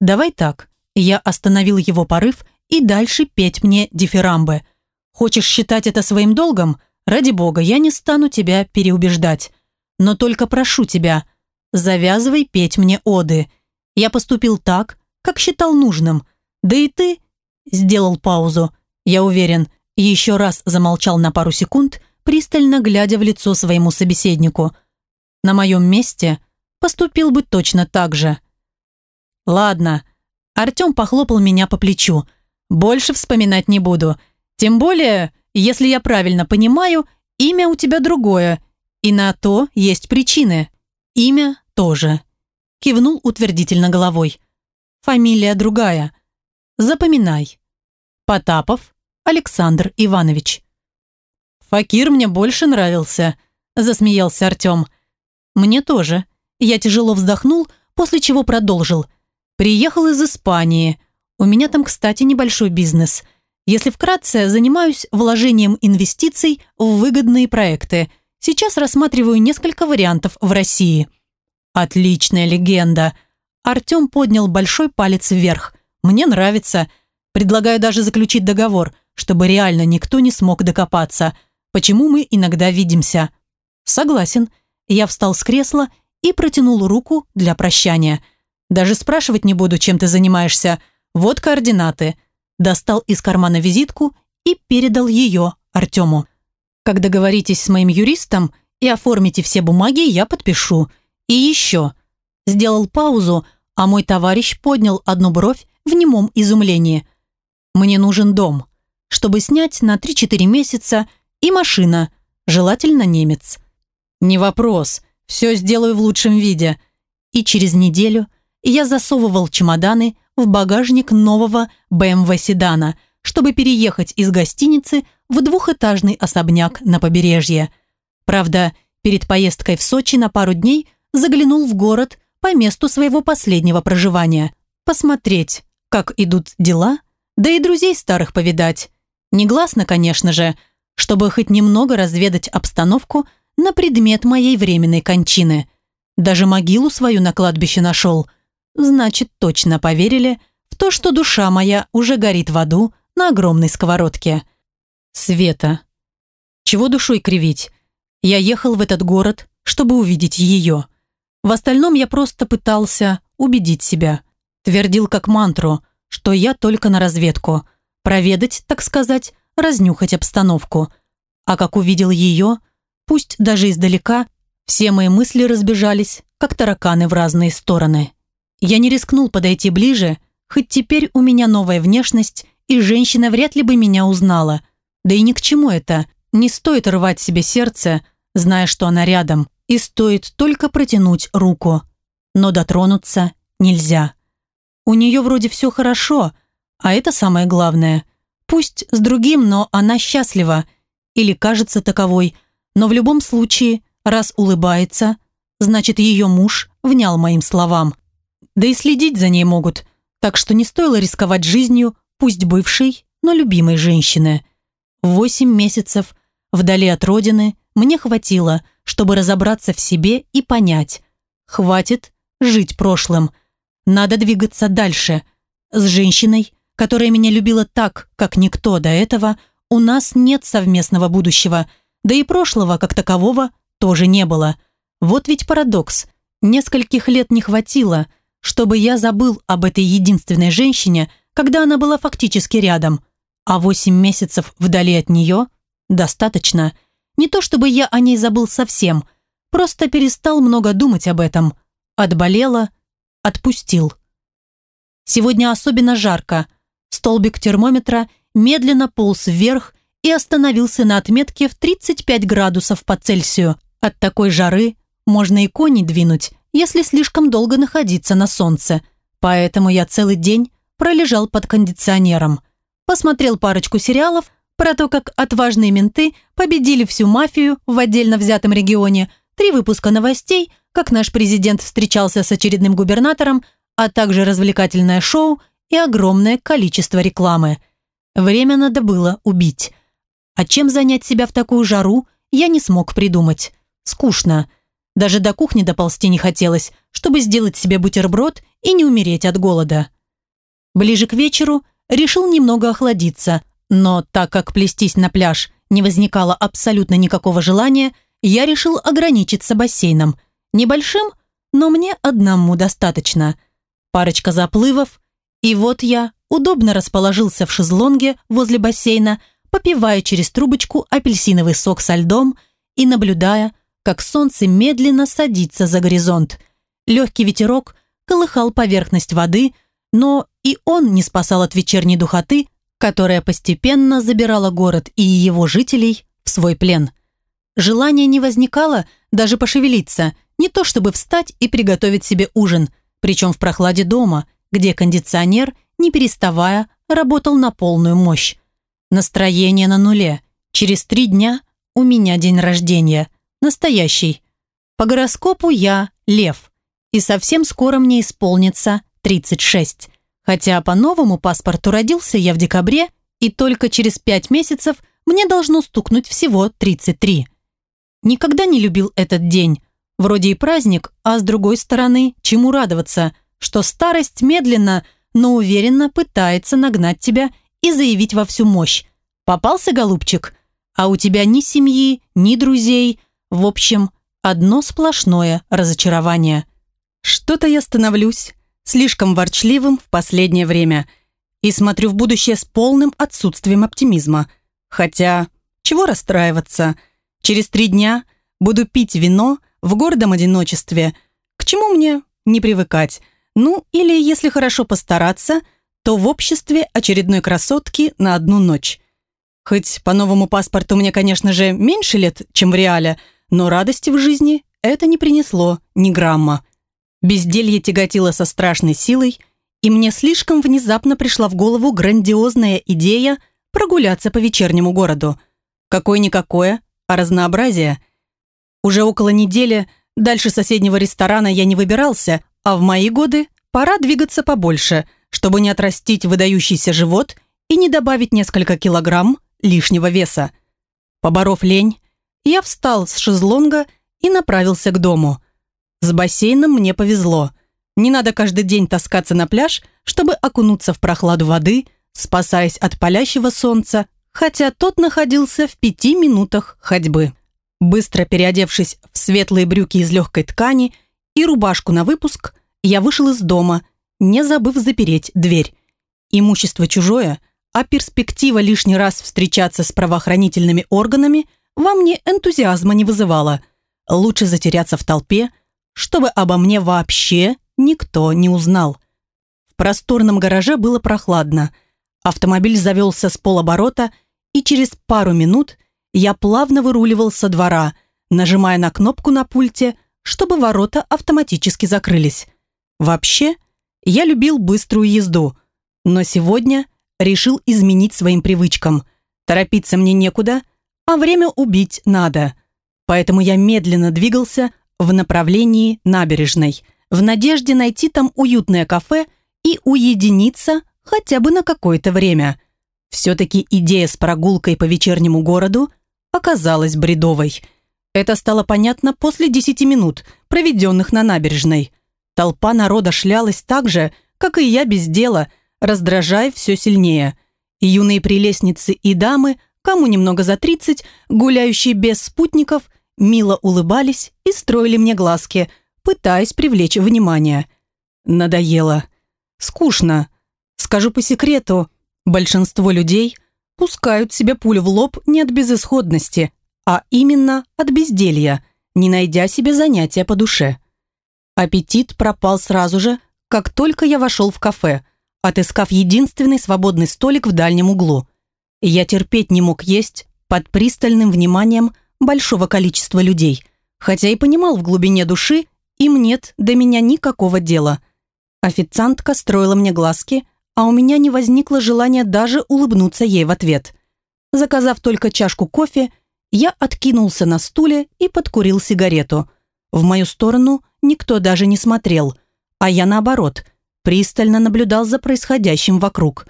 Speaker 1: давай так». Я остановил его порыв и дальше петь мне дифирамбы. Хочешь считать это своим долгом? Ради бога, я не стану тебя переубеждать. Но только прошу тебя, завязывай петь мне оды. Я поступил так, как считал нужным. Да и ты сделал паузу. Я уверен, еще раз замолчал на пару секунд, пристально глядя в лицо своему собеседнику. На моем месте поступил бы точно так же. Ладно. Артем похлопал меня по плечу. Больше вспоминать не буду. Тем более, если я правильно понимаю, имя у тебя другое, и на то есть причины. Имя тоже. Кивнул утвердительно головой. Фамилия другая. Запоминай. Потапов Александр Иванович. Факир мне больше нравился, засмеялся Артем. Мне тоже. Я тяжело вздохнул, после чего продолжил. Приехал из Испании. У меня там, кстати, небольшой бизнес. Если вкратце, занимаюсь вложением инвестиций в выгодные проекты. Сейчас рассматриваю несколько вариантов в России. Отличная легенда. Артем поднял большой палец вверх. Мне нравится. Предлагаю даже заключить договор, чтобы реально никто не смог докопаться. Почему мы иногда видимся? Согласен. Я встал с кресла и протянул руку для прощания. Даже спрашивать не буду, чем ты занимаешься. Вот координаты. Достал из кармана визитку и передал ее Артему. Как договоритесь с моим юристом и оформите все бумаги, я подпишу. И еще. Сделал паузу, а мой товарищ поднял одну бровь в немом изумлении. Мне нужен дом, чтобы снять на 3-4 месяца и машина, желательно немец. Не вопрос, все сделаю в лучшем виде. И через неделю я засовывал чемоданы в багажник нового BMW седана, чтобы переехать из гостиницы в двухэтажный особняк на побережье. Правда, перед поездкой в Сочи на пару дней заглянул в город по месту своего последнего проживания. Посмотреть, как идут дела, да и друзей старых повидать. Негласно, конечно же, чтобы хоть немного разведать обстановку на предмет моей временной кончины. Даже могилу свою на кладбище нашел. Значит, точно поверили в то, что душа моя уже горит в аду на огромной сковородке. Света. Чего душой кривить? Я ехал в этот город, чтобы увидеть ее. В остальном я просто пытался убедить себя. Твердил как мантру, что я только на разведку. Проведать, так сказать, разнюхать обстановку. А как увидел ее, пусть даже издалека, все мои мысли разбежались, как тараканы в разные стороны. Я не рискнул подойти ближе, хоть теперь у меня новая внешность, и женщина вряд ли бы меня узнала. Да и ни к чему это. Не стоит рвать себе сердце, зная, что она рядом и стоит только протянуть руку. Но дотронуться нельзя. У нее вроде все хорошо, а это самое главное. Пусть с другим, но она счастлива. Или кажется таковой. Но в любом случае, раз улыбается, значит ее муж внял моим словам. Да и следить за ней могут. Так что не стоило рисковать жизнью, пусть бывшей, но любимой женщины. Восемь месяцев вдали от родины мне хватило, чтобы разобраться в себе и понять. Хватит жить прошлым. Надо двигаться дальше. С женщиной, которая меня любила так, как никто до этого, у нас нет совместного будущего, да и прошлого, как такового, тоже не было. Вот ведь парадокс. Нескольких лет не хватило, чтобы я забыл об этой единственной женщине, когда она была фактически рядом. А восемь месяцев вдали от нее достаточно – не то чтобы я о ней забыл совсем, просто перестал много думать об этом. Отболела, отпустил. Сегодня особенно жарко. Столбик термометра медленно полз вверх и остановился на отметке в 35 градусов по Цельсию. От такой жары можно и кони двинуть, если слишком долго находиться на солнце. Поэтому я целый день пролежал под кондиционером. Посмотрел парочку сериалов – про то, как отважные менты победили всю мафию в отдельно взятом регионе, три выпуска новостей, как наш президент встречался с очередным губернатором, а также развлекательное шоу и огромное количество рекламы. Время надо было убить. А чем занять себя в такую жару, я не смог придумать. Скучно. Даже до кухни доползти не хотелось, чтобы сделать себе бутерброд и не умереть от голода. Ближе к вечеру решил немного охладиться, но так как плестись на пляж не возникало абсолютно никакого желания, я решил ограничиться бассейном. Небольшим, но мне одному достаточно. Парочка заплывов, и вот я удобно расположился в шезлонге возле бассейна, попивая через трубочку апельсиновый сок со льдом и наблюдая, как солнце медленно садится за горизонт. Легкий ветерок колыхал поверхность воды, но и он не спасал от вечерней духоты, которая постепенно забирала город и его жителей в свой плен. Желания не возникало даже пошевелиться, не то чтобы встать и приготовить себе ужин, причем в прохладе дома, где кондиционер, не переставая, работал на полную мощь. Настроение на нуле. Через три дня у меня день рождения. Настоящий. По гороскопу я лев. И совсем скоро мне исполнится 36. Хотя по новому паспорту родился я в декабре, и только через пять месяцев мне должно стукнуть всего 33. Никогда не любил этот день. Вроде и праздник, а с другой стороны, чему радоваться, что старость медленно, но уверенно пытается нагнать тебя и заявить во всю мощь. Попался, голубчик? А у тебя ни семьи, ни друзей. В общем, одно сплошное разочарование. Что-то я становлюсь слишком ворчливым в последнее время и смотрю в будущее с полным отсутствием оптимизма. Хотя, чего расстраиваться? Через три дня буду пить вино в гордом одиночестве. К чему мне не привыкать? Ну, или если хорошо постараться, то в обществе очередной красотки на одну ночь. Хоть по новому паспорту мне, конечно же, меньше лет, чем в реале, но радости в жизни это не принесло ни грамма. Безделье тяготило со страшной силой, и мне слишком внезапно пришла в голову грандиозная идея прогуляться по вечернему городу. Какое-никакое, а разнообразие. Уже около недели дальше соседнего ресторана я не выбирался, а в мои годы пора двигаться побольше, чтобы не отрастить выдающийся живот и не добавить несколько килограмм лишнего веса. Поборов лень, я встал с шезлонга и направился к дому – с бассейном мне повезло. Не надо каждый день таскаться на пляж, чтобы окунуться в прохладу воды, спасаясь от палящего солнца, хотя тот находился в пяти минутах ходьбы. Быстро переодевшись в светлые брюки из легкой ткани и рубашку на выпуск, я вышел из дома, не забыв запереть дверь. Имущество чужое, а перспектива лишний раз встречаться с правоохранительными органами во мне энтузиазма не вызывала. Лучше затеряться в толпе – чтобы обо мне вообще никто не узнал. В просторном гараже было прохладно. Автомобиль завелся с полоборота, и через пару минут я плавно выруливал со двора, нажимая на кнопку на пульте, чтобы ворота автоматически закрылись. Вообще, я любил быструю езду, но сегодня решил изменить своим привычкам. Торопиться мне некуда, а время убить надо. Поэтому я медленно двигался, в направлении набережной, в надежде найти там уютное кафе и уединиться хотя бы на какое-то время. Все-таки идея с прогулкой по вечернему городу оказалась бредовой. Это стало понятно после десяти минут, проведенных на набережной. Толпа народа шлялась так же, как и я без дела, раздражая все сильнее. Юные прелестницы и дамы, кому немного за тридцать, гуляющие без спутников – мило улыбались и строили мне глазки, пытаясь привлечь внимание. Надоело. Скучно. Скажу по секрету, большинство людей пускают себе пулю в лоб не от безысходности, а именно от безделья, не найдя себе занятия по душе. Аппетит пропал сразу же, как только я вошел в кафе, отыскав единственный свободный столик в дальнем углу. Я терпеть не мог есть под пристальным вниманием большого количества людей, хотя и понимал в глубине души, им нет до меня никакого дела. Официантка строила мне глазки, а у меня не возникло желания даже улыбнуться ей в ответ. Заказав только чашку кофе, я откинулся на стуле и подкурил сигарету. В мою сторону никто даже не смотрел, а я наоборот, пристально наблюдал за происходящим вокруг.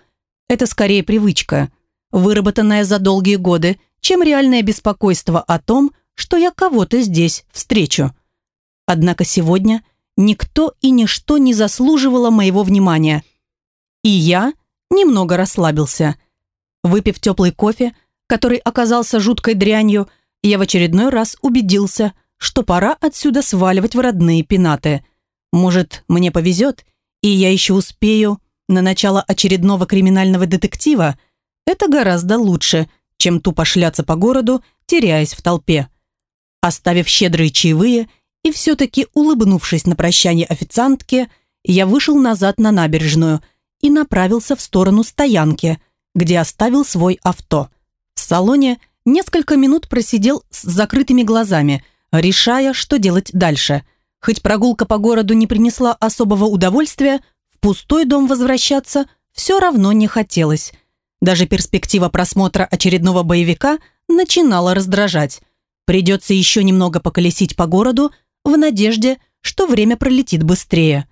Speaker 1: Это скорее привычка, выработанная за долгие годы, чем реальное беспокойство о том, что я кого-то здесь встречу. Однако сегодня никто и ничто не заслуживало моего внимания. И я немного расслабился. Выпив теплый кофе, который оказался жуткой дрянью, я в очередной раз убедился, что пора отсюда сваливать в родные пенаты. Может, мне повезет, и я еще успею на начало очередного криминального детектива. Это гораздо лучше, чем тупо шляться по городу, теряясь в толпе. Оставив щедрые чаевые и все-таки улыбнувшись на прощание официантке, я вышел назад на набережную и направился в сторону стоянки, где оставил свой авто. Салоне несколько минут просидел с закрытыми глазами, решая, что делать дальше. Хоть прогулка по городу не принесла особого удовольствия, в пустой дом возвращаться все равно не хотелось. Даже перспектива просмотра очередного боевика начинала раздражать. Придется еще немного поколесить по городу в надежде, что время пролетит быстрее.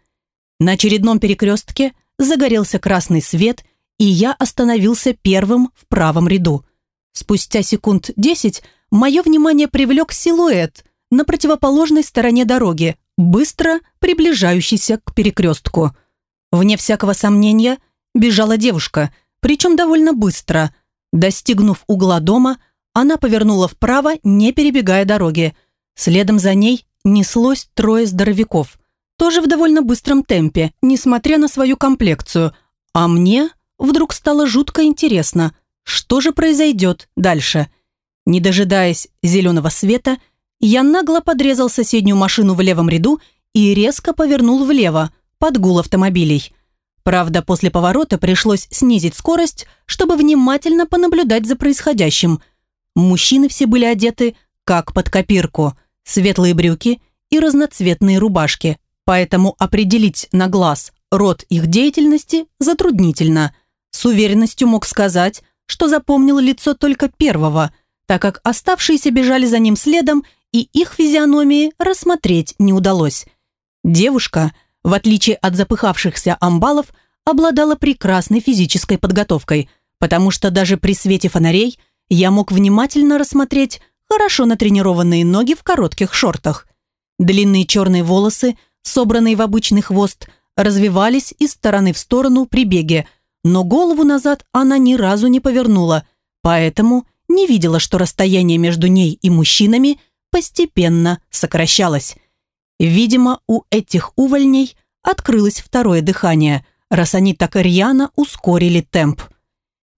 Speaker 1: На очередном перекрестке загорелся красный свет, и я остановился первым в правом ряду. Спустя секунд десять мое внимание привлек силуэт на противоположной стороне дороги, быстро приближающийся к перекрестку. Вне всякого сомнения бежала девушка, причем довольно быстро. Достигнув угла дома, она повернула вправо, не перебегая дороги. Следом за ней неслось трое здоровяков. Тоже в довольно быстром темпе, несмотря на свою комплекцию. А мне вдруг стало жутко интересно, что же произойдет дальше. Не дожидаясь зеленого света, я нагло подрезал соседнюю машину в левом ряду и резко повернул влево, под гул автомобилей. Правда, после поворота пришлось снизить скорость, чтобы внимательно понаблюдать за происходящим. Мужчины все были одеты как под копирку, светлые брюки и разноцветные рубашки, поэтому определить на глаз род их деятельности затруднительно. С уверенностью мог сказать, что запомнил лицо только первого, так как оставшиеся бежали за ним следом и их физиономии рассмотреть не удалось. Девушка, в отличие от запыхавшихся амбалов, обладала прекрасной физической подготовкой, потому что даже при свете фонарей я мог внимательно рассмотреть хорошо натренированные ноги в коротких шортах. Длинные черные волосы, собранные в обычный хвост, развивались из стороны в сторону при беге, но голову назад она ни разу не повернула, поэтому не видела, что расстояние между ней и мужчинами постепенно сокращалось. Видимо, у этих увольней открылось второе дыхание, раз они так рьяно ускорили темп.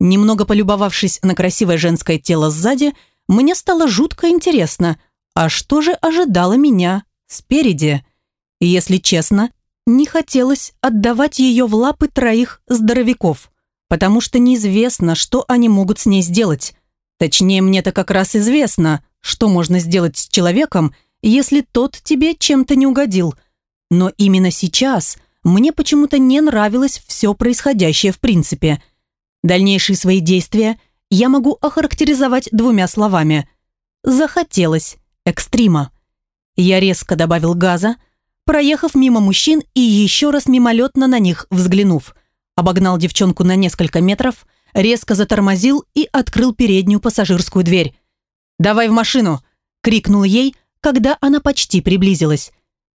Speaker 1: Немного полюбовавшись на красивое женское тело сзади, мне стало жутко интересно, а что же ожидало меня спереди? Если честно, не хотелось отдавать ее в лапы троих здоровяков, потому что неизвестно, что они могут с ней сделать. Точнее, мне-то как раз известно, что можно сделать с человеком, если тот тебе чем-то не угодил. Но именно сейчас мне почему-то не нравилось все происходящее в принципе. Дальнейшие свои действия я могу охарактеризовать двумя словами. Захотелось экстрима. Я резко добавил газа, проехав мимо мужчин и еще раз мимолетно на них взглянув. Обогнал девчонку на несколько метров – резко затормозил и открыл переднюю пассажирскую дверь. «Давай в машину!» – крикнул ей, когда она почти приблизилась.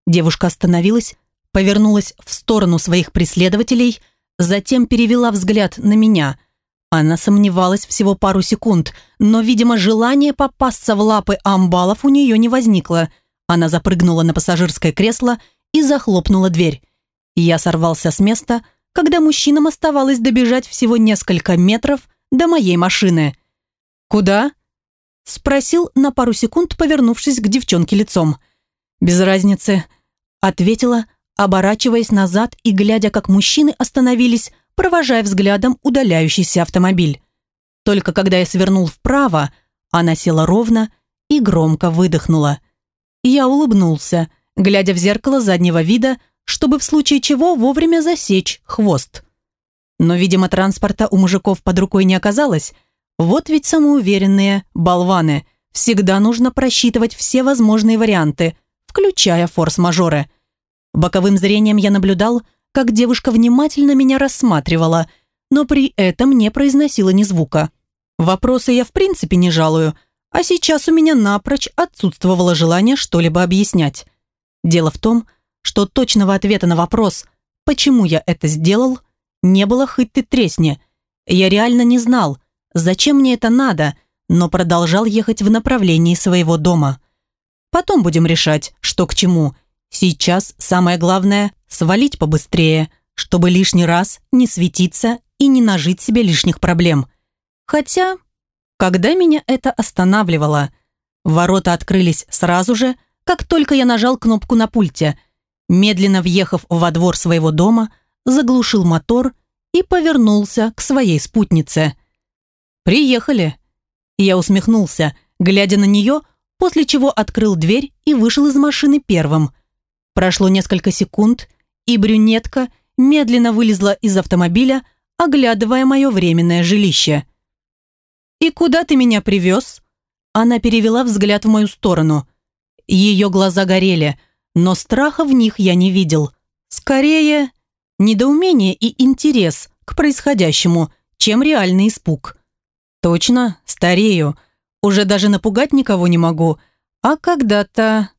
Speaker 1: Девушка остановилась, повернулась в сторону своих преследователей, затем перевела взгляд на меня. Она сомневалась всего пару секунд, но, видимо, желание попасться в лапы амбалов у нее не возникло. Она запрыгнула на пассажирское кресло и захлопнула дверь. Я сорвался с места – когда мужчинам оставалось добежать всего несколько метров до моей машины. «Куда?» – спросил на пару секунд, повернувшись к девчонке лицом. «Без разницы», – ответила, оборачиваясь назад и глядя, как мужчины остановились, провожая взглядом удаляющийся автомобиль. Только когда я свернул вправо, она села ровно и громко выдохнула. Я улыбнулся, глядя в зеркало заднего вида – чтобы в случае чего вовремя засечь хвост. Но, видимо, транспорта у мужиков под рукой не оказалось. Вот ведь самоуверенные болваны. Всегда нужно просчитывать все возможные варианты, включая форс-мажоры. Боковым зрением я наблюдал, как девушка внимательно меня рассматривала, но при этом не произносила ни звука. Вопросы я в принципе не жалую, а сейчас у меня напрочь отсутствовало желание что-либо объяснять. Дело в том, что точного ответа на вопрос, почему я это сделал, не было хоть ты тресни. Я реально не знал, зачем мне это надо, но продолжал ехать в направлении своего дома. Потом будем решать, что к чему. Сейчас самое главное – свалить побыстрее, чтобы лишний раз не светиться и не нажить себе лишних проблем. Хотя, когда меня это останавливало? Ворота открылись сразу же, как только я нажал кнопку на пульте. Медленно въехав во двор своего дома, заглушил мотор и повернулся к своей спутнице. «Приехали!» Я усмехнулся, глядя на нее, после чего открыл дверь и вышел из машины первым. Прошло несколько секунд, и брюнетка медленно вылезла из автомобиля, оглядывая мое временное жилище. «И куда ты меня привез?» Она перевела взгляд в мою сторону. Ее глаза горели, но страха в них я не видел. Скорее, недоумение и интерес к происходящему, чем реальный испуг. Точно, старею. Уже даже напугать никого не могу. А когда-то...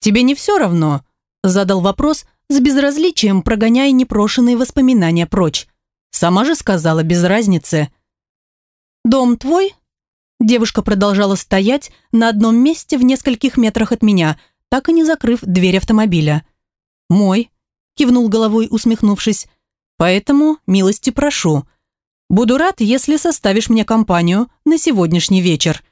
Speaker 1: «Тебе не все равно?» Задал вопрос с безразличием, прогоняя непрошенные воспоминания прочь. Сама же сказала без разницы. «Дом твой?» Девушка продолжала стоять на одном месте в нескольких метрах от меня, так и не закрыв дверь автомобиля. «Мой», – кивнул головой, усмехнувшись. «Поэтому милости прошу. Буду рад, если составишь мне компанию на сегодняшний вечер.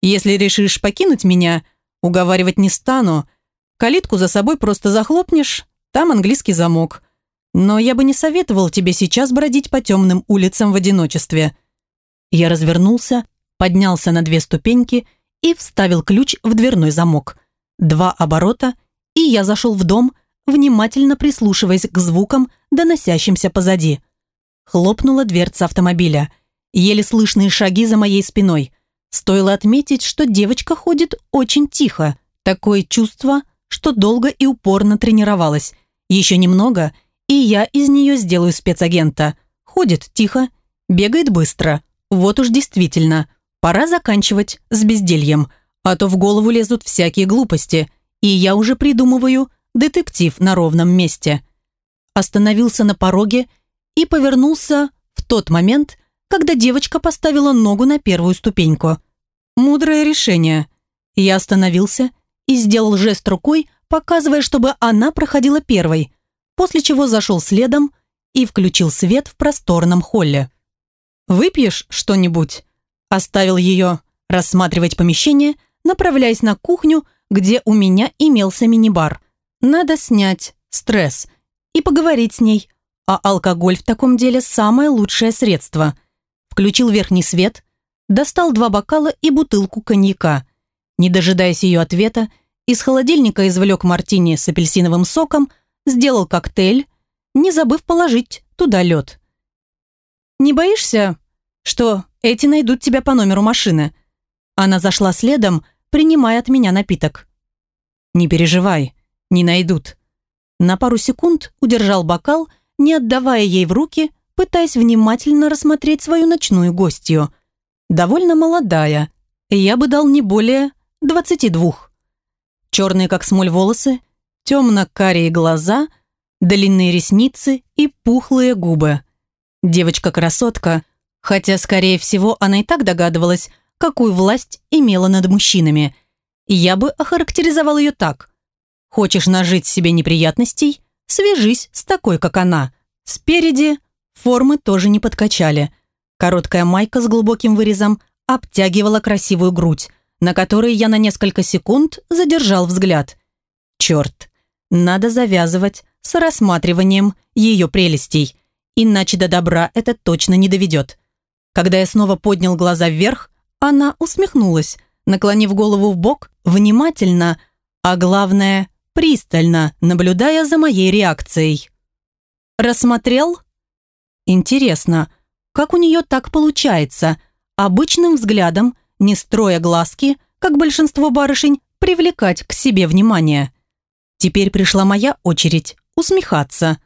Speaker 1: Если решишь покинуть меня, уговаривать не стану. Калитку за собой просто захлопнешь, там английский замок. Но я бы не советовал тебе сейчас бродить по темным улицам в одиночестве». Я развернулся поднялся на две ступеньки и вставил ключ в дверной замок. Два оборота, и я зашел в дом, внимательно прислушиваясь к звукам, доносящимся позади. Хлопнула дверца автомобиля. Еле слышные шаги за моей спиной. Стоило отметить, что девочка ходит очень тихо. Такое чувство, что долго и упорно тренировалась. Еще немного, и я из нее сделаю спецагента. Ходит тихо, бегает быстро. Вот уж действительно, Пора заканчивать с бездельем, а то в голову лезут всякие глупости, и я уже придумываю детектив на ровном месте. Остановился на пороге и повернулся в тот момент, когда девочка поставила ногу на первую ступеньку. Мудрое решение. Я остановился и сделал жест рукой, показывая, чтобы она проходила первой, после чего зашел следом и включил свет в просторном холле. «Выпьешь что-нибудь?» Оставил ее рассматривать помещение, направляясь на кухню, где у меня имелся мини-бар. Надо снять стресс и поговорить с ней. А алкоголь в таком деле самое лучшее средство. Включил верхний свет, достал два бокала и бутылку коньяка. Не дожидаясь ее ответа, из холодильника извлек мартини с апельсиновым соком, сделал коктейль, не забыв положить туда лед. «Не боишься, что эти найдут тебя по номеру машины. Она зашла следом, принимая от меня напиток. Не переживай, не найдут. На пару секунд удержал бокал, не отдавая ей в руки, пытаясь внимательно рассмотреть свою ночную гостью. Довольно молодая, я бы дал не более двадцати двух. Черные как смоль волосы, темно-карие глаза, длинные ресницы и пухлые губы. Девочка-красотка – Хотя, скорее всего, она и так догадывалась, какую власть имела над мужчинами. я бы охарактеризовал ее так. Хочешь нажить себе неприятностей? Свяжись с такой, как она. Спереди формы тоже не подкачали. Короткая майка с глубоким вырезом обтягивала красивую грудь, на которой я на несколько секунд задержал взгляд. Черт, надо завязывать с рассматриванием ее прелестей, иначе до добра это точно не доведет. Когда я снова поднял глаза вверх, она усмехнулась, наклонив голову в бок, внимательно, а главное, пристально, наблюдая за моей реакцией. «Рассмотрел?» «Интересно, как у нее так получается? Обычным взглядом, не строя глазки, как большинство барышень, привлекать к себе внимание. Теперь пришла моя очередь усмехаться.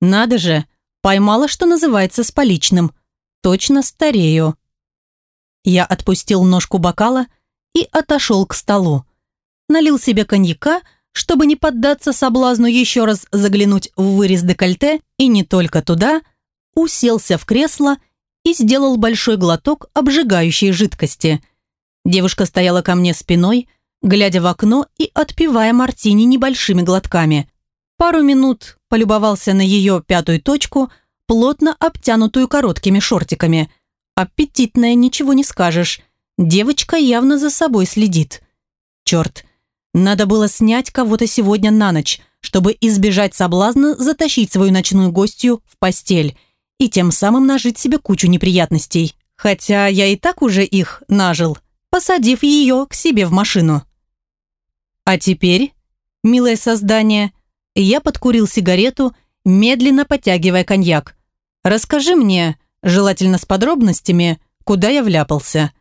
Speaker 1: Надо же, поймала, что называется, с поличным. Точно старею. Я отпустил ножку бокала и отошел к столу. Налил себе коньяка, чтобы не поддаться соблазну еще раз заглянуть в вырез декольте, и не только туда, уселся в кресло и сделал большой глоток обжигающей жидкости. Девушка стояла ко мне спиной, глядя в окно и отпивая мартини небольшими глотками. Пару минут полюбовался на ее пятую точку, плотно обтянутую короткими шортиками. Аппетитная, ничего не скажешь. Девочка явно за собой следит. Черт, надо было снять кого-то сегодня на ночь, чтобы избежать соблазна затащить свою ночную гостью в постель и тем самым нажить себе кучу неприятностей. Хотя я и так уже их нажил, посадив ее к себе в машину. А теперь, милое создание, я подкурил сигарету, медленно подтягивая коньяк. Расскажи мне, желательно с подробностями, куда я вляпался.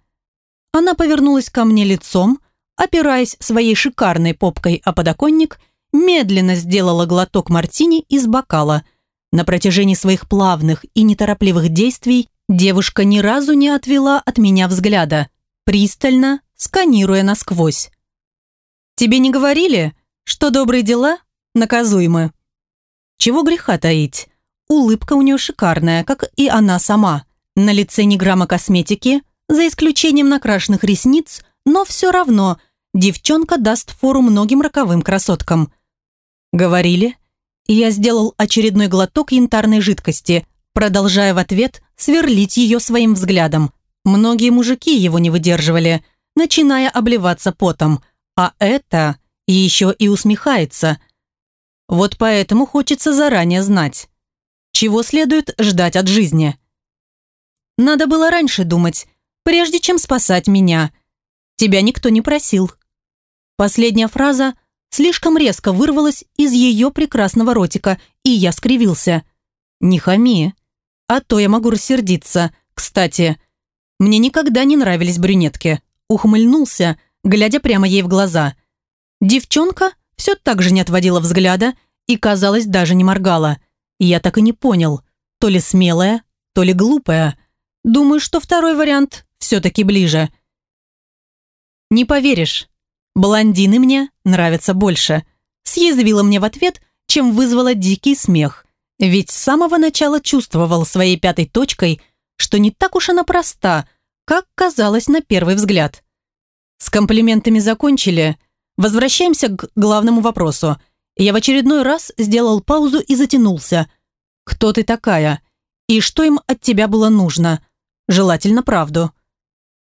Speaker 1: Она повернулась ко мне лицом, опираясь своей шикарной попкой о подоконник, медленно сделала глоток мартини из бокала. На протяжении своих плавных и неторопливых действий девушка ни разу не отвела от меня взгляда, пристально сканируя насквозь. «Тебе не говорили, что добрые дела наказуемы?» Чего греха таить? Улыбка у нее шикарная, как и она сама. На лице ни грамма косметики, за исключением накрашенных ресниц, но все равно девчонка даст фору многим роковым красоткам. Говорили, и я сделал очередной глоток янтарной жидкости, продолжая в ответ сверлить ее своим взглядом. Многие мужики его не выдерживали, начиная обливаться потом, а это еще и усмехается. Вот поэтому хочется заранее знать, чего следует ждать от жизни. Надо было раньше думать, прежде чем спасать меня. Тебя никто не просил. Последняя фраза слишком резко вырвалась из ее прекрасного ротика, и я скривился. «Не хами, а то я могу рассердиться. Кстати, мне никогда не нравились брюнетки». Ухмыльнулся, глядя прямо ей в глаза. Девчонка все так же не отводила взгляда и, казалось, даже не моргала. Я так и не понял, то ли смелая, то ли глупая. Думаю, что второй вариант все-таки ближе. «Не поверишь, Блондины мне нравятся больше. Съязвила мне в ответ, чем вызвала дикий смех. Ведь с самого начала чувствовал своей пятой точкой, что не так уж она проста, как казалось на первый взгляд. С комплиментами закончили. Возвращаемся к главному вопросу. Я в очередной раз сделал паузу и затянулся. «Кто ты такая? И что им от тебя было нужно? Желательно правду».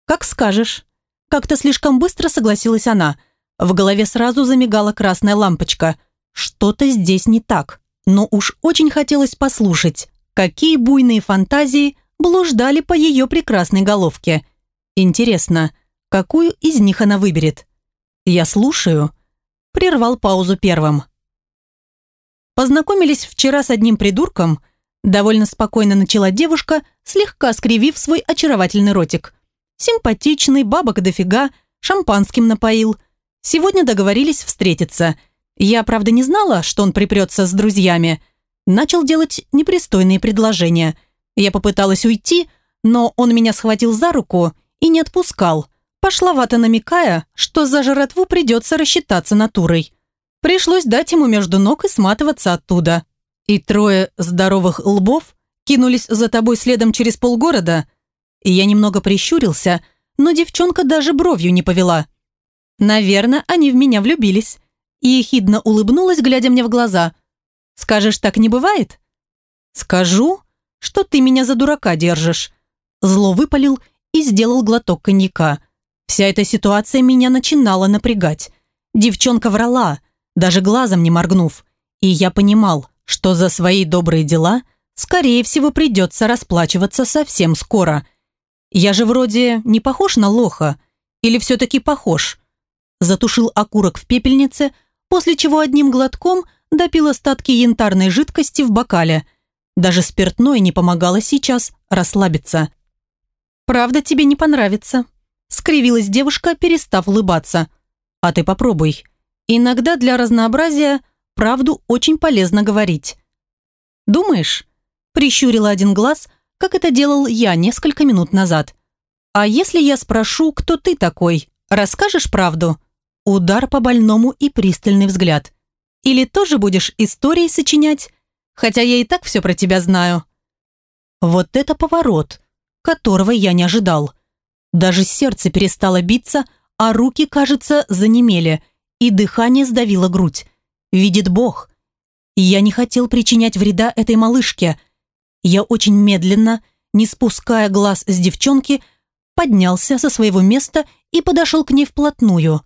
Speaker 1: «Как скажешь». Как-то слишком быстро согласилась она. В голове сразу замигала красная лампочка. Что-то здесь не так. Но уж очень хотелось послушать, какие буйные фантазии блуждали по ее прекрасной головке. Интересно, какую из них она выберет? Я слушаю. Прервал паузу первым. Познакомились вчера с одним придурком. Довольно спокойно начала девушка, слегка скривив свой очаровательный ротик. Симпатичный, бабок дофига, шампанским напоил. Сегодня договорились встретиться. Я, правда, не знала, что он припрется с друзьями. Начал делать непристойные предложения. Я попыталась уйти, но он меня схватил за руку и не отпускал, пошловато намекая, что за жратву придется рассчитаться натурой. Пришлось дать ему между ног и сматываться оттуда. И трое здоровых лбов кинулись за тобой следом через полгорода – я немного прищурился, но девчонка даже бровью не повела. Наверное, они в меня влюбились. И ехидно улыбнулась, глядя мне в глаза. «Скажешь, так не бывает?» «Скажу, что ты меня за дурака держишь». Зло выпалил и сделал глоток коньяка. Вся эта ситуация меня начинала напрягать. Девчонка врала, даже глазом не моргнув. И я понимал, что за свои добрые дела, скорее всего, придется расплачиваться совсем скоро – я же вроде не похож на лоха. Или все-таки похож? Затушил окурок в пепельнице, после чего одним глотком допил остатки янтарной жидкости в бокале. Даже спиртное не помогало сейчас расслабиться. «Правда тебе не понравится», — скривилась девушка, перестав улыбаться. «А ты попробуй. Иногда для разнообразия правду очень полезно говорить. «Думаешь?» – прищурила один глаз, как это делал я несколько минут назад. «А если я спрошу, кто ты такой, расскажешь правду?» Удар по больному и пристальный взгляд. «Или тоже будешь истории сочинять? Хотя я и так все про тебя знаю». Вот это поворот, которого я не ожидал. Даже сердце перестало биться, а руки, кажется, занемели, и дыхание сдавило грудь. Видит Бог. Я не хотел причинять вреда этой малышке. Я очень медленно, не спуская глаз с девчонки, поднялся со своего места и подошел к ней вплотную.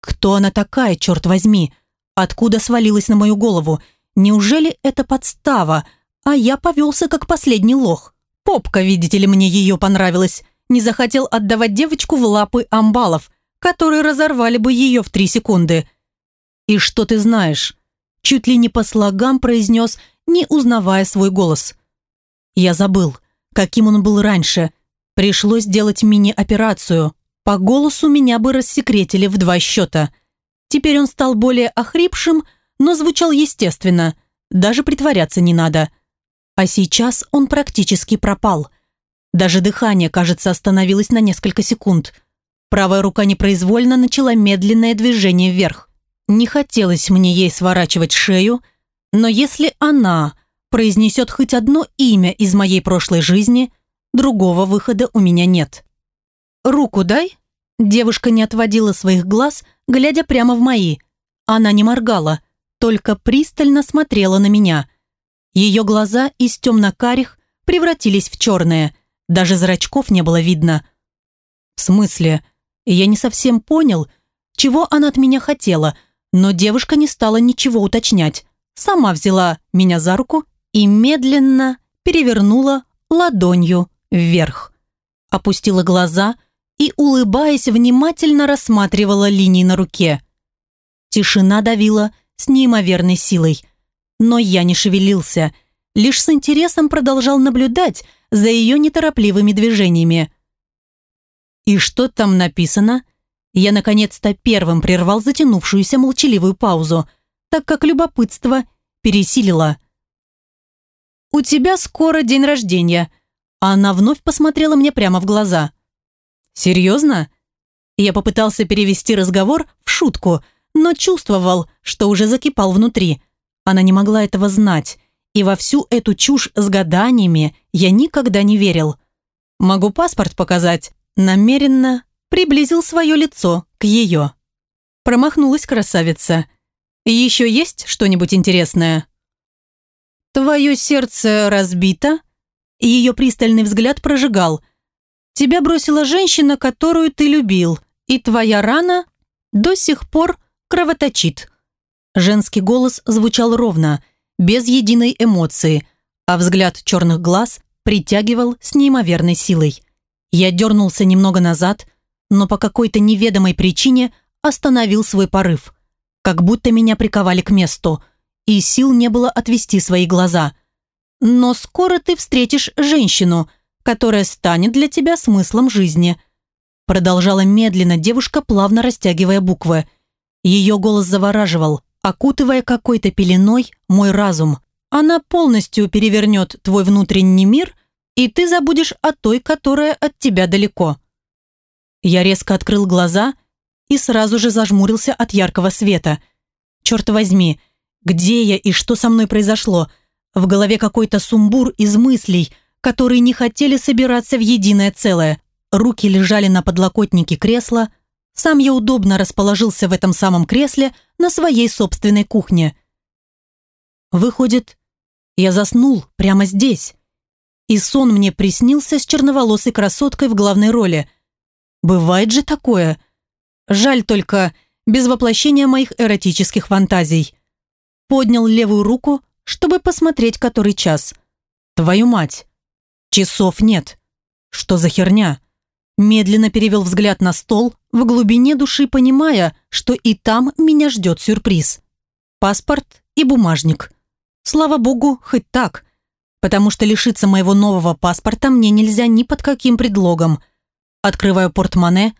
Speaker 1: Кто она такая, черт возьми? Откуда свалилась на мою голову? Неужели это подстава? А я повелся как последний лох. Попка, видите ли, мне ее понравилась не захотел отдавать девочку в лапы амбалов, которые разорвали бы ее в три секунды. «И что ты знаешь?» Чуть ли не по слогам произнес, не узнавая свой голос. Я забыл, каким он был раньше. Пришлось делать мини-операцию. По голосу меня бы рассекретили в два счета. Теперь он стал более охрипшим, но звучал естественно. Даже притворяться не надо. А сейчас он практически пропал – даже дыхание, кажется, остановилось на несколько секунд. Правая рука непроизвольно начала медленное движение вверх. Не хотелось мне ей сворачивать шею, но если она произнесет хоть одно имя из моей прошлой жизни, другого выхода у меня нет. «Руку дай?» Девушка не отводила своих глаз, глядя прямо в мои. Она не моргала, только пристально смотрела на меня. Ее глаза из темно-карих превратились в черные – даже зрачков не было видно. В смысле? Я не совсем понял, чего она от меня хотела, но девушка не стала ничего уточнять. Сама взяла меня за руку и медленно перевернула ладонью вверх. Опустила глаза и, улыбаясь, внимательно рассматривала линии на руке. Тишина давила с неимоверной силой. Но я не шевелился, лишь с интересом продолжал наблюдать, за ее неторопливыми движениями. «И что там написано?» Я, наконец-то, первым прервал затянувшуюся молчаливую паузу, так как любопытство пересилило. «У тебя скоро день рождения», она вновь посмотрела мне прямо в глаза. «Серьезно?» Я попытался перевести разговор в шутку, но чувствовал, что уже закипал внутри. Она не могла этого знать, и во всю эту чушь с гаданиями я никогда не верил. Могу паспорт показать. Намеренно приблизил свое лицо к ее. Промахнулась красавица. Еще есть что-нибудь интересное? Твое сердце разбито? Ее пристальный взгляд прожигал. Тебя бросила женщина, которую ты любил, и твоя рана до сих пор кровоточит. Женский голос звучал ровно – без единой эмоции, а взгляд черных глаз притягивал с неимоверной силой. Я дернулся немного назад, но по какой-то неведомой причине остановил свой порыв. Как будто меня приковали к месту, и сил не было отвести свои глаза. Но скоро ты встретишь женщину, которая станет для тебя смыслом жизни. Продолжала медленно девушка, плавно растягивая буквы. Ее голос завораживал, окутывая какой-то пеленой мой разум. Она полностью перевернет твой внутренний мир, и ты забудешь о той, которая от тебя далеко. Я резко открыл глаза и сразу же зажмурился от яркого света. Черт возьми, где я и что со мной произошло? В голове какой-то сумбур из мыслей, которые не хотели собираться в единое целое. Руки лежали на подлокотнике кресла, сам я удобно расположился в этом самом кресле на своей собственной кухне. Выходит, я заснул прямо здесь. И сон мне приснился с черноволосой красоткой в главной роли. Бывает же такое. Жаль только, без воплощения моих эротических фантазий. Поднял левую руку, чтобы посмотреть, который час. Твою мать. Часов нет. Что за херня? Медленно перевел взгляд на стол, в глубине души понимая, что и там меня ждет сюрприз. Паспорт и бумажник. Слава богу, хоть так, потому что лишиться моего нового паспорта мне нельзя ни под каким предлогом. Открываю портмоне.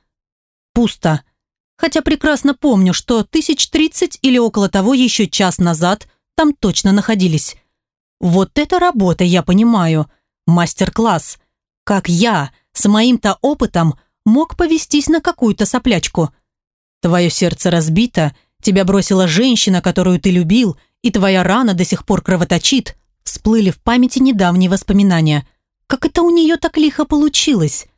Speaker 1: Пусто. хотя прекрасно помню, что тысяч тридцать или около того еще час назад там точно находились. Вот это работа, я понимаю. Мастер-класс. Как я, с моим-то опытом, мог повестись на какую-то соплячку. Твое сердце разбито, тебя бросила женщина, которую ты любил, и твоя рана до сих пор кровоточит. Всплыли в памяти недавние воспоминания. Как это у нее так лихо получилось?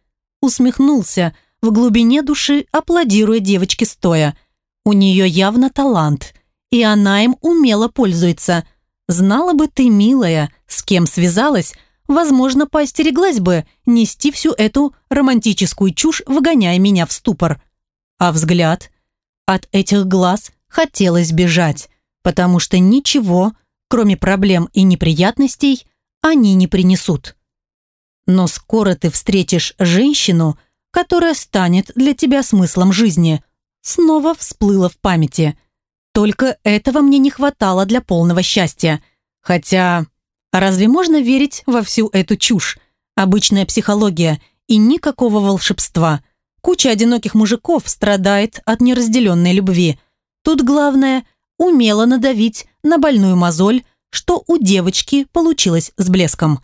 Speaker 1: Усмехнулся, в глубине души аплодируя девочке стоя. У нее явно талант, и она им умело пользуется. Знала бы ты, милая, с кем связалась, возможно, поостереглась бы нести всю эту романтическую чушь, выгоняя меня в ступор. А взгляд? От этих глаз хотелось бежать, потому что ничего, кроме проблем и неприятностей, они не принесут. Но скоро ты встретишь женщину, которая станет для тебя смыслом жизни. Снова всплыло в памяти. Только этого мне не хватало для полного счастья. Хотя, разве можно верить во всю эту чушь? Обычная психология и никакого волшебства. Куча одиноких мужиков страдает от неразделенной любви. Тут главное – умело надавить на больную мозоль, что у девочки получилось с блеском.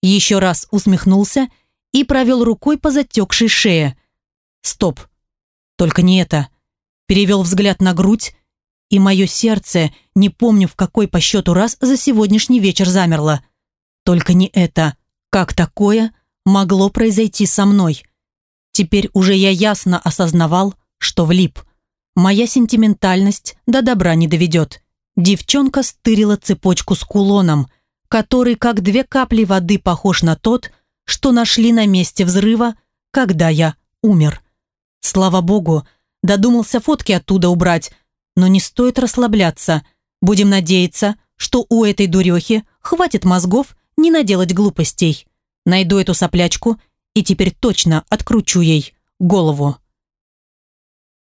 Speaker 1: Еще раз усмехнулся и провел рукой по затекшей шее. Стоп. Только не это. Перевел взгляд на грудь, и мое сердце, не помню в какой по счету раз, за сегодняшний вечер замерло. Только не это. Как такое могло произойти со мной? Теперь уже я ясно осознавал, что влип. Моя сентиментальность до добра не доведет. Девчонка стырила цепочку с кулоном, который, как две капли воды, похож на тот, что нашли на месте взрыва, когда я умер. Слава богу, додумался фотки оттуда убрать, но не стоит расслабляться. Будем надеяться, что у этой дурехи хватит мозгов не наделать глупостей. Найду эту соплячку и теперь точно откручу ей голову.